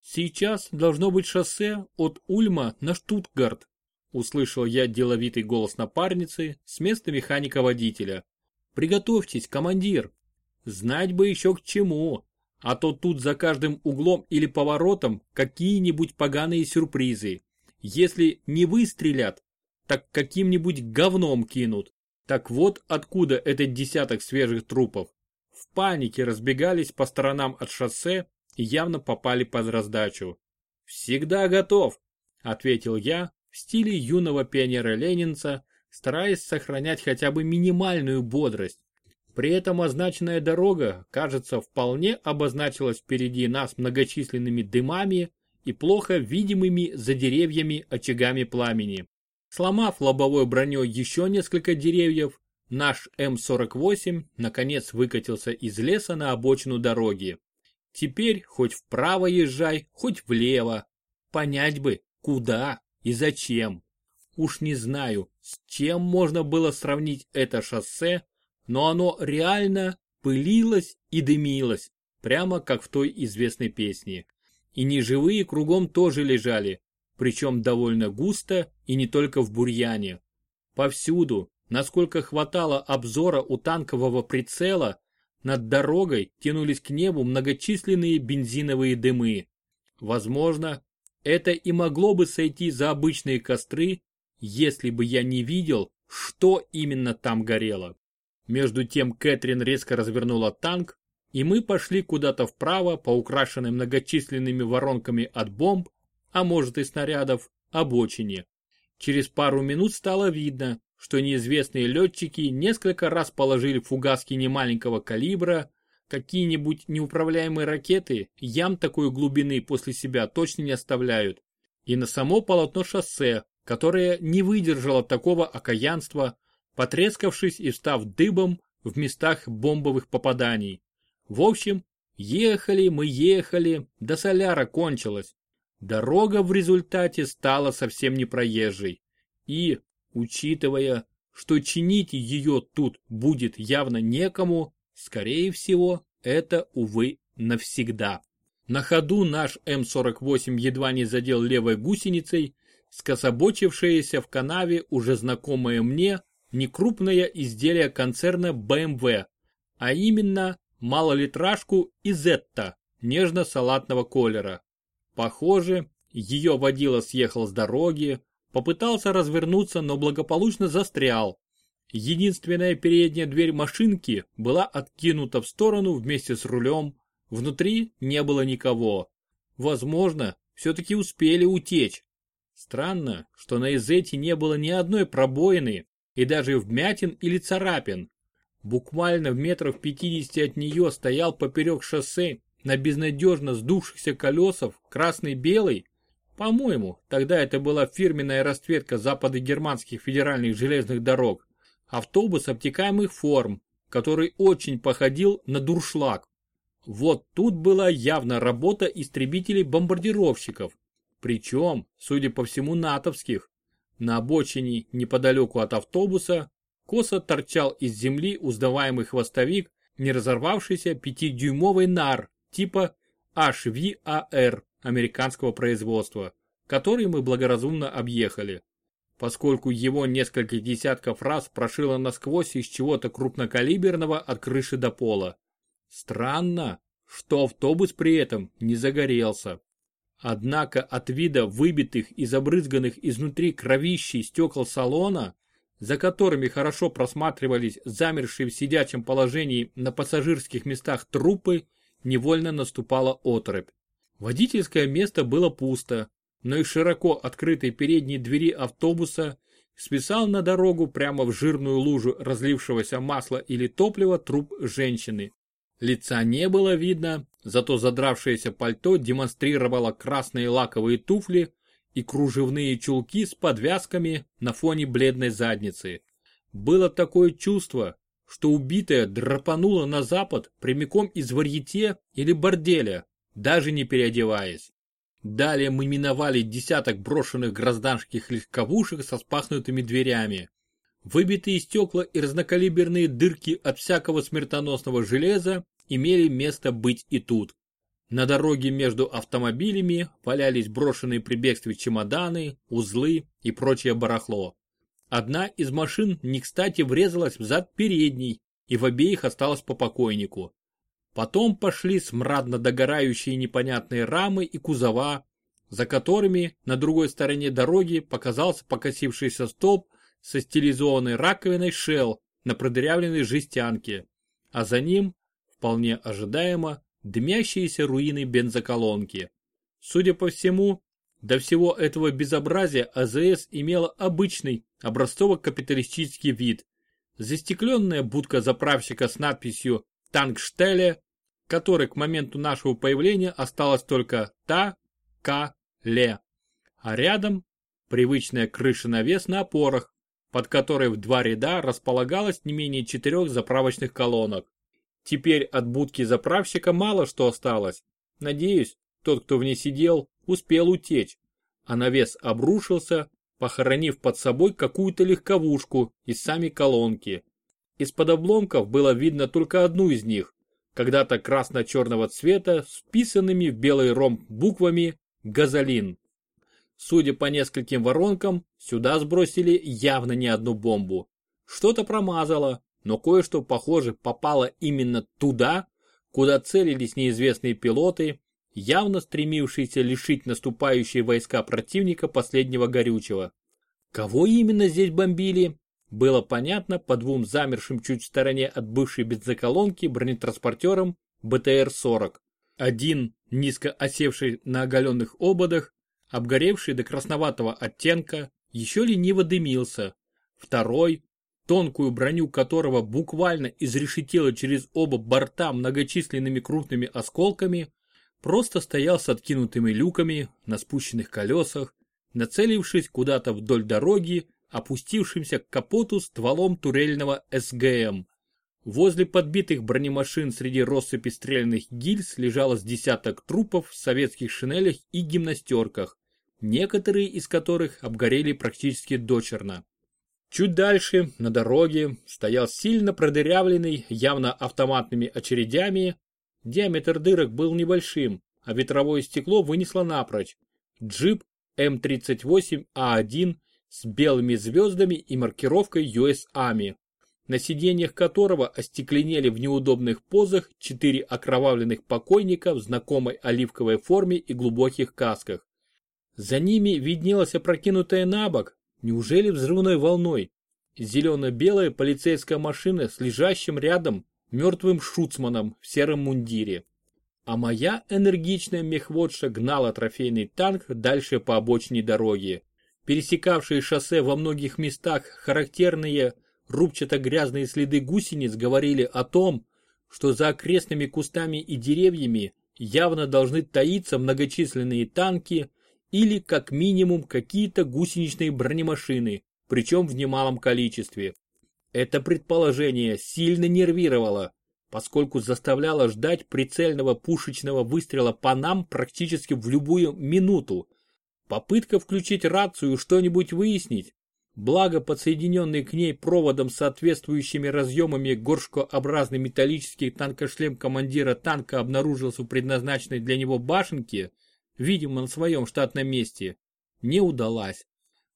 Сейчас должно быть шоссе от Ульма на Штутгарт, услышал я деловитый голос напарницы с места механика-водителя. Приготовьтесь, командир. Знать бы еще к чему, а то тут за каждым углом или поворотом какие-нибудь поганые сюрпризы. Если не выстрелят, так каким-нибудь говном кинут. Так вот откуда этот десяток свежих трупов. В панике разбегались по сторонам от шоссе и явно попали под раздачу. «Всегда готов», — ответил я в стиле юного пионера-ленинца, стараясь сохранять хотя бы минимальную бодрость. При этом означенная дорога, кажется, вполне обозначилась впереди нас многочисленными дымами и плохо видимыми за деревьями очагами пламени. Сломав лобовой броней еще несколько деревьев, наш М-48 наконец выкатился из леса на обочину дороги. Теперь хоть вправо езжай, хоть влево. Понять бы, куда и зачем. Уж не знаю, с чем можно было сравнить это шоссе, но оно реально пылилось и дымилось, прямо как в той известной песне. И неживые кругом тоже лежали, причем довольно густо и не только в бурьяне. Повсюду, насколько хватало обзора у танкового прицела, над дорогой тянулись к небу многочисленные бензиновые дымы. Возможно, это и могло бы сойти за обычные костры, если бы я не видел, что именно там горело. Между тем Кэтрин резко развернула танк, и мы пошли куда-то вправо по украшенной многочисленными воронками от бомб а может и снарядов, обочине. Через пару минут стало видно, что неизвестные летчики несколько раз положили фугаски немаленького калибра, какие-нибудь неуправляемые ракеты ям такой глубины после себя точно не оставляют. И на само полотно шоссе, которое не выдержало такого окаянства, потрескавшись и став дыбом в местах бомбовых попаданий. В общем, ехали мы ехали, до соляра кончилась. Дорога в результате стала совсем непроезжей. И, учитывая, что чинить ее тут будет явно некому, скорее всего, это, увы, навсегда. На ходу наш М-48 едва не задел левой гусеницей, скособочившееся в канаве уже знакомое мне некрупное изделие концерна BMW, а именно малолитражку Изетта нежно-салатного колера. Похоже, ее водила съехал с дороги, попытался развернуться, но благополучно застрял. Единственная передняя дверь машинки была откинута в сторону вместе с рулем, внутри не было никого. Возможно, все-таки успели утечь. Странно, что на Изете не было ни одной пробоины и даже вмятин или царапин. Буквально в метрах 50 от нее стоял поперек шоссе на безнадежно сдувшихся колесах красный-белый, по-моему, тогда это была фирменная расцветка западно-германских федеральных железных дорог, автобус обтекаемых форм, который очень походил на дуршлаг. Вот тут была явно работа истребителей-бомбардировщиков, причем, судя по всему, натовских. На обочине, неподалеку от автобуса, косо торчал из земли узнаваемый хвостовик, не разорвавшийся пятидюймовый нар типа HVAR американского производства, который мы благоразумно объехали. Поскольку его несколько десятков раз прошило насквозь из чего-то крупнокалиберного от крыши до пола. Странно, что автобус при этом не загорелся. Однако от вида выбитых и забрызганных изнутри кровищей стекол салона, за которыми хорошо просматривались замершие в сидячем положении на пассажирских местах трупы, невольно наступала оторопь. Водительское место было пусто, но из широко открытой передней двери автобуса списал на дорогу прямо в жирную лужу разлившегося масла или топлива труп женщины. Лица не было видно, зато задравшееся пальто демонстрировало красные лаковые туфли и кружевные чулки с подвязками на фоне бледной задницы. Было такое чувство, что убитая драпанула на запад прямиком из варьете или борделя, даже не переодеваясь. Далее мы миновали десяток брошенных гражданских легковушек со спахнутыми дверями. Выбитые стекла и разнокалиберные дырки от всякого смертоносного железа имели место быть и тут. На дороге между автомобилями валялись брошенные при бегстве чемоданы, узлы и прочее барахло. Одна из машин не кстати врезалась в зад передней, и в обеих осталось по покойнику. Потом пошли смрадно догорающие непонятные рамы и кузова, за которыми на другой стороне дороги показался покосившийся столб со стилизованной раковиной шел на продырявленной жестянке, а за ним вполне ожидаемо, дымящиеся руины бензоколонки. Судя по всему, до всего этого безобразия АЗС имела обычный образцово-капиталистический вид. Застекленная будка заправщика с надписью «Тангштеле», которой к моменту нашего появления осталась только «Та», «К», «Ле». А рядом привычная крыша-навес на опорах, под которой в два ряда располагалось не менее четырех заправочных колонок. Теперь от будки заправщика мало что осталось. Надеюсь, тот, кто в ней сидел, успел утечь. А навес обрушился, похоронив под собой какую-то легковушку и сами колонки. Из-под обломков было видно только одну из них, когда-то красно-черного цвета, с вписанными в белый ромб буквами «Газолин». Судя по нескольким воронкам, сюда сбросили явно не одну бомбу. Что-то промазало, но кое-что, похоже, попало именно туда, куда целились неизвестные пилоты, явно стремившиеся лишить наступающие войска противника последнего горючего. Кого именно здесь бомбили, было понятно по двум замершим чуть в стороне от бывшей бензоколонки бронетранспортерам БТР-40. Один, низко осевший на оголенных ободах, обгоревший до красноватого оттенка, еще лениво дымился. Второй, тонкую броню которого буквально изрешетило через оба борта многочисленными крупными осколками, просто стоял с откинутыми люками на спущенных колесах, нацелившись куда-то вдоль дороги, опустившимся к капоту стволом турельного СГМ. Возле подбитых бронемашин среди россыпи стрельных гильз лежало с десяток трупов в советских шинелях и гимнастерках, некоторые из которых обгорели практически дочерно. Чуть дальше, на дороге, стоял сильно продырявленный, явно автоматными очередями. Диаметр дырок был небольшим, а ветровое стекло вынесло напрочь. Джип М38А1 с белыми звездами и маркировкой US Army, на сиденьях которого остекленели в неудобных позах четыре окровавленных покойника в знакомой оливковой форме и глубоких касках. За ними виднелась опрокинутая на бок, Неужели взрывной волной? Зелено-белая полицейская машина с лежащим рядом мертвым шуцманом в сером мундире. А моя энергичная мехводша гнала трофейный танк дальше по обочине дороги. Пересекавшие шоссе во многих местах характерные рубчато-грязные следы гусениц говорили о том, что за окрестными кустами и деревьями явно должны таиться многочисленные танки, или как минимум какие-то гусеничные бронемашины, причем в немалом количестве. Это предположение сильно нервировало, поскольку заставляло ждать прицельного пушечного выстрела по нам практически в любую минуту. Попытка включить рацию что-нибудь выяснить, благо подсоединенный к ней проводом с соответствующими разъемами горшкообразный металлический танкошлем командира танка обнаружился в предназначенной для него башенке, видимо на своем штатном месте, не удалась.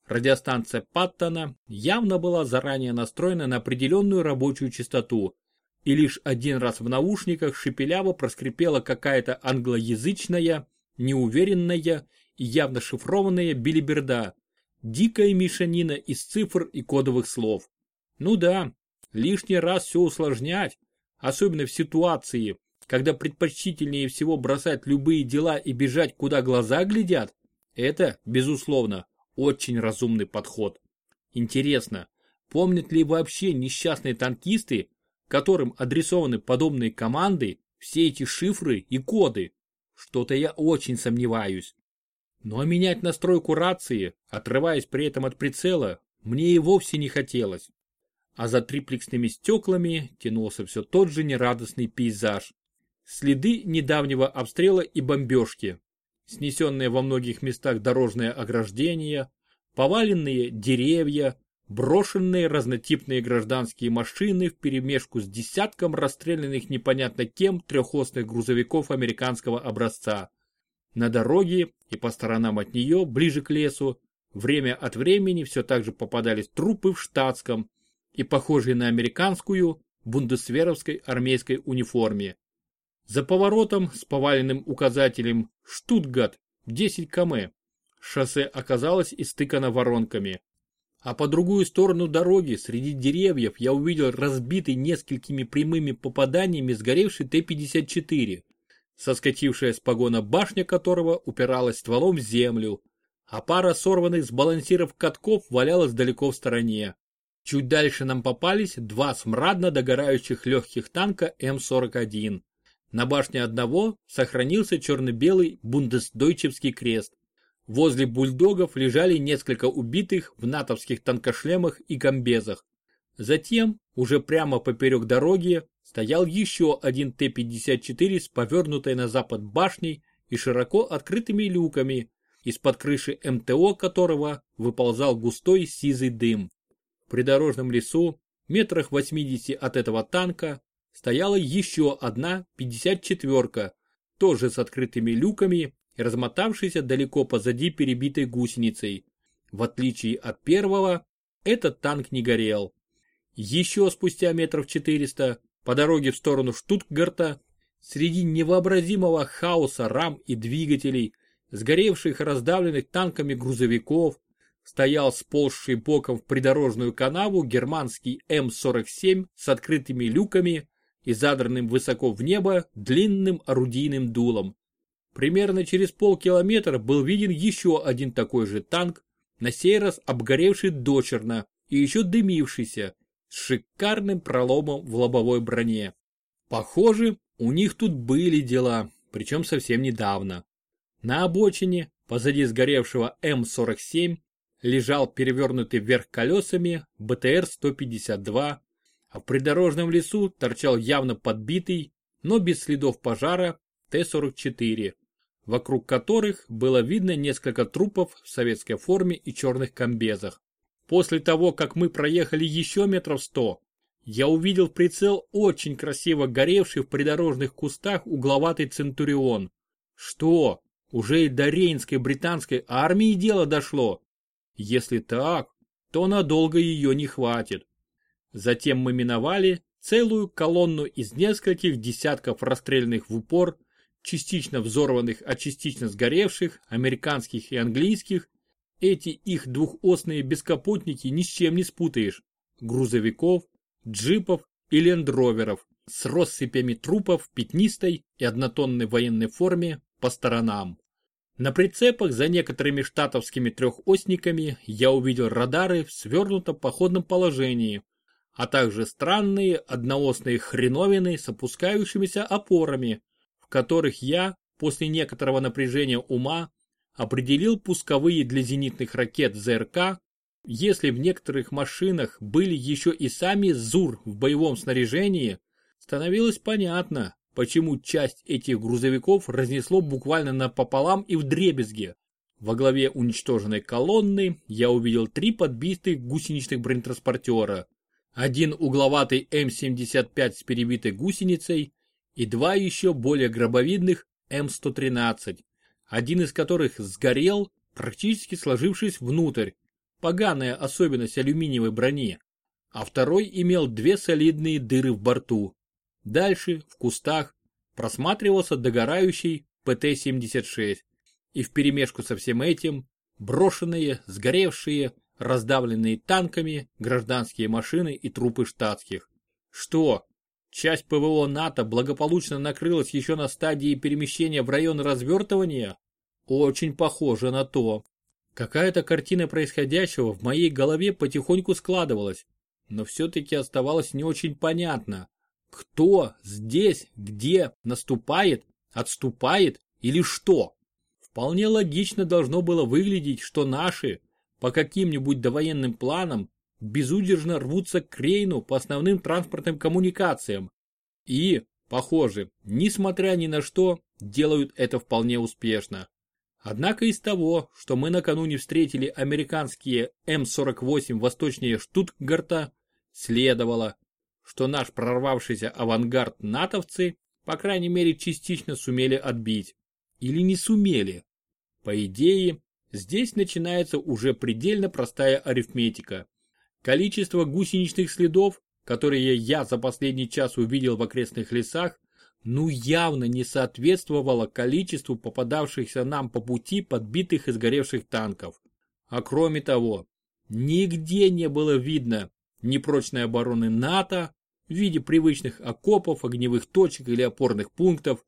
Радиостанция Паттона явно была заранее настроена на определенную рабочую частоту, и лишь один раз в наушниках шепеляво проскрипела какая-то англоязычная, неуверенная и явно шифрованная билиберда, дикая мешанина из цифр и кодовых слов. Ну да, лишний раз все усложнять, особенно в ситуации, когда предпочтительнее всего бросать любые дела и бежать, куда глаза глядят, это, безусловно, очень разумный подход. Интересно, помнят ли вообще несчастные танкисты, которым адресованы подобные команды, все эти шифры и коды? Что-то я очень сомневаюсь. Но менять настройку рации, отрываясь при этом от прицела, мне и вовсе не хотелось. А за триплексными стеклами тянулся все тот же нерадостный пейзаж. Следы недавнего обстрела и бомбежки, снесенные во многих местах дорожное ограждение, поваленные деревья, брошенные разнотипные гражданские машины вперемешку с десятком расстрелянных непонятно кем трехосных грузовиков американского образца. На дороге и по сторонам от нее, ближе к лесу, время от времени все так же попадались трупы в штатском и похожие на американскую бундесверовской армейской униформе. За поворотом с поваленным указателем «Штутгарт 10 км» шоссе оказалось истыкано воронками. А по другую сторону дороги среди деревьев я увидел разбитый несколькими прямыми попаданиями сгоревший Т-54, соскочившая с погона башня которого упиралась стволом в землю, а пара сорванных с балансиров катков валялась далеко в стороне. Чуть дальше нам попались два смрадно догорающих легких танка М-41. На башне одного сохранился черно-белый бундесдойчевский крест. Возле бульдогов лежали несколько убитых в натовских танкошлемах и комбезах. Затем, уже прямо поперек дороги, стоял еще один Т-54 с повернутой на запад башней и широко открытыми люками, из-под крыши МТО которого выползал густой сизый дым. В придорожном лесу, метрах 80 от этого танка, стояла еще одна 54-ка, тоже с открытыми люками и размотавшейся далеко позади перебитой гусеницей. В отличие от первого, этот танк не горел. Еще спустя метров 400, по дороге в сторону Штутгарта, среди невообразимого хаоса рам и двигателей, сгоревших и раздавленных танками грузовиков, стоял сползший боком в придорожную канаву германский М-47 с открытыми люками и задранным высоко в небо длинным орудийным дулом. Примерно через полкилометра был виден еще один такой же танк, на сей раз обгоревший дочерно и еще дымившийся, с шикарным проломом в лобовой броне. Похоже, у них тут были дела, причем совсем недавно. На обочине, позади сгоревшего М-47, лежал перевернутый вверх колесами БТР-152 а в придорожном лесу торчал явно подбитый, но без следов пожара Т-44, вокруг которых было видно несколько трупов в советской форме и черных комбезах. После того, как мы проехали еще метров сто, я увидел прицел очень красиво горевший в придорожных кустах угловатый Центурион. Что, уже и до Рейнской британской армии дело дошло? Если так, то надолго ее не хватит. Затем мы миновали целую колонну из нескольких десятков расстрелянных в упор, частично взорванных, а частично сгоревших, американских и английских. Эти их двухосные бескапотники ни с чем не спутаешь. Грузовиков, джипов и лендроверов с россыпями трупов в пятнистой и однотонной военной форме по сторонам. На прицепах за некоторыми штатовскими трехосниками я увидел радары в свернутом походном положении, а также странные одноосные хреновины с опускающимися опорами, в которых я, после некоторого напряжения ума, определил пусковые для зенитных ракет ЗРК, если в некоторых машинах были еще и сами ЗУР в боевом снаряжении, становилось понятно, почему часть этих грузовиков разнесло буквально напополам и в дребезге. Во главе уничтоженной колонны я увидел три подбитых гусеничных бронетранспортера, один угловатый М-75 с перебитой гусеницей и два еще более гробовидных М-113, один из которых сгорел, практически сложившись внутрь, поганая особенность алюминиевой брони, а второй имел две солидные дыры в борту. Дальше, в кустах, просматривался догорающий ПТ-76, и вперемешку со всем этим брошенные, сгоревшие, раздавленные танками гражданские машины и трупы штатских. Что, часть ПВО НАТО благополучно накрылась еще на стадии перемещения в район развертывания? Очень похоже на то. Какая-то картина происходящего в моей голове потихоньку складывалась, но все-таки оставалось не очень понятно, кто здесь, где наступает, отступает или что. Вполне логично должно было выглядеть, что наши, по каким-нибудь довоенным планам, безудержно рвутся к Рейну по основным транспортным коммуникациям. И, похоже, несмотря ни на что, делают это вполне успешно. Однако из того, что мы накануне встретили американские М-48 восточнее Штутгарта, следовало, что наш прорвавшийся авангард натовцы, по крайней мере частично сумели отбить. Или не сумели. По идее, здесь начинается уже предельно простая арифметика. Количество гусеничных следов, которые я за последний час увидел в окрестных лесах, ну явно не соответствовало количеству попадавшихся нам по пути подбитых и сгоревших танков. А кроме того, нигде не было видно ни прочной обороны НАТО в виде привычных окопов, огневых точек или опорных пунктов,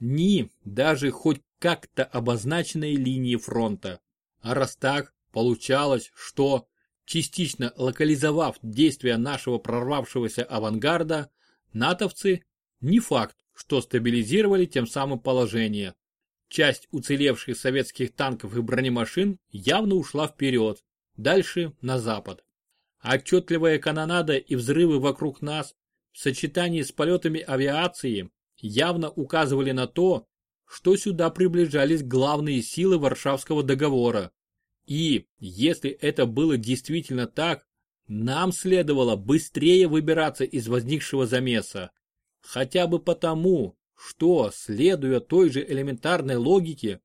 ни даже хоть как-то обозначенной линии фронта. А раз так, получалось, что, частично локализовав действия нашего прорвавшегося авангарда, натовцы, не факт, что стабилизировали тем самым положение. Часть уцелевших советских танков и бронемашин явно ушла вперед, дальше на запад. Отчетливая канонада и взрывы вокруг нас в сочетании с полетами авиации явно указывали на то, что сюда приближались главные силы Варшавского договора. И, если это было действительно так, нам следовало быстрее выбираться из возникшего замеса. Хотя бы потому, что, следуя той же элементарной логике,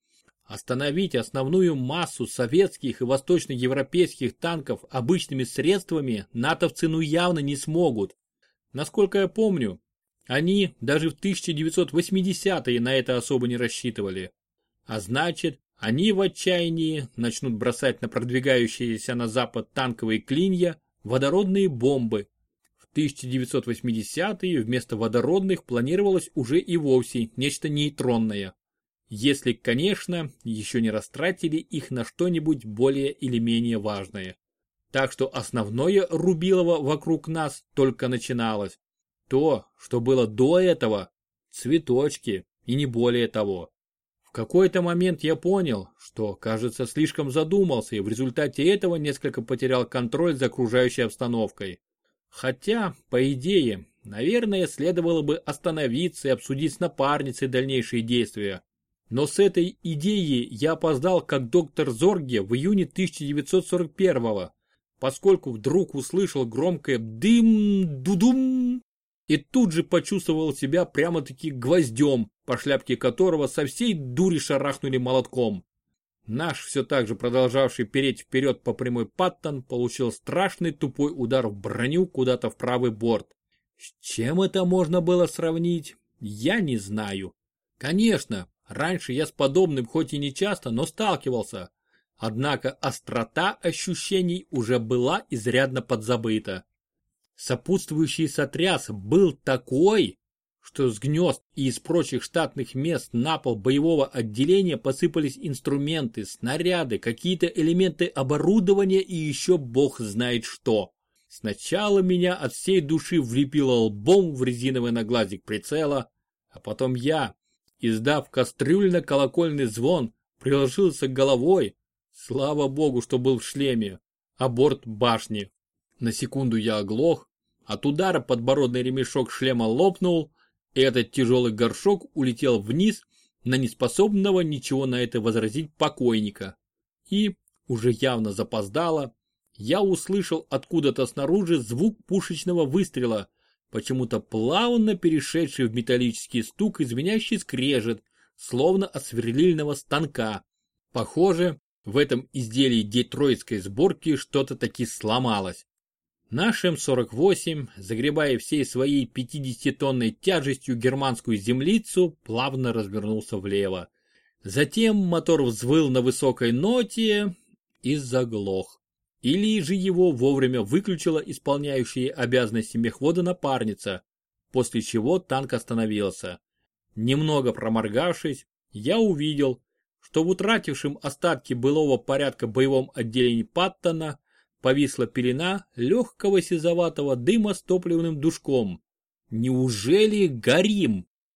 остановить основную массу советских и восточноевропейских танков обычными средствами натовцы ну явно не смогут. Насколько я помню, они даже в 1980-е на это особо не рассчитывали. А значит, они в отчаянии начнут бросать на продвигающиеся на запад танковые клинья водородные бомбы, 1980-е вместо водородных планировалось уже и вовсе нечто нейтронное. Если, конечно, еще не растратили их на что-нибудь более или менее важное. Так что основное рубилово вокруг нас только начиналось. То, что было до этого, цветочки и не более того. В какой-то момент я понял, что, кажется, слишком задумался и в результате этого несколько потерял контроль за окружающей обстановкой. Хотя, по идее, наверное, следовало бы остановиться и обсудить с напарницей дальнейшие действия. Но с этой идеей я опоздал как доктор Зорге в июне 1941 поскольку вдруг услышал громкое «дым-дудум» и тут же почувствовал себя прямо-таки гвоздем, по шляпке которого со всей дури шарахнули молотком. Наш все так же продолжавший переть вперед по прямой Паттон получил страшный тупой удар в броню куда-то в правый борт. С чем это можно было сравнить, я не знаю. Конечно, раньше я с подобным хоть и не часто, но сталкивался. Однако острота ощущений уже была изрядно подзабыта. Сопутствующий сотряс был такой, что с гнезд и из прочих штатных мест на пол боевого отделения посыпались инструменты, снаряды, какие-то элементы оборудования и еще бог знает что. Сначала меня от всей души влепило лбом в резиновый наглазик прицела, а потом я, издав кастрюльно-колокольный звон, приложился головой, слава богу, что был в шлеме, а борт башни. На секунду я оглох, от удара подбородный ремешок шлема лопнул, этот тяжелый горшок улетел вниз на неспособного ничего на это возразить покойника. И, уже явно запоздало, я услышал откуда-то снаружи звук пушечного выстрела, почему-то плавно перешедший в металлический стук и звенящий скрежет, словно от сверлильного станка. Похоже, в этом изделии детройтской сборки что-то таки сломалось. Наш М-48, загребая всей своей 50-тонной тяжестью германскую землицу, плавно развернулся влево. Затем мотор взвыл на высокой ноте и заглох. Или же его вовремя выключила исполняющая обязанности мехвода напарница, после чего танк остановился. Немного проморгавшись, я увидел, что в утратившем остатки былого порядка боевом отделении Паттона повисла пелена легкого сизоватого дыма с топливным душком. Неужели горим?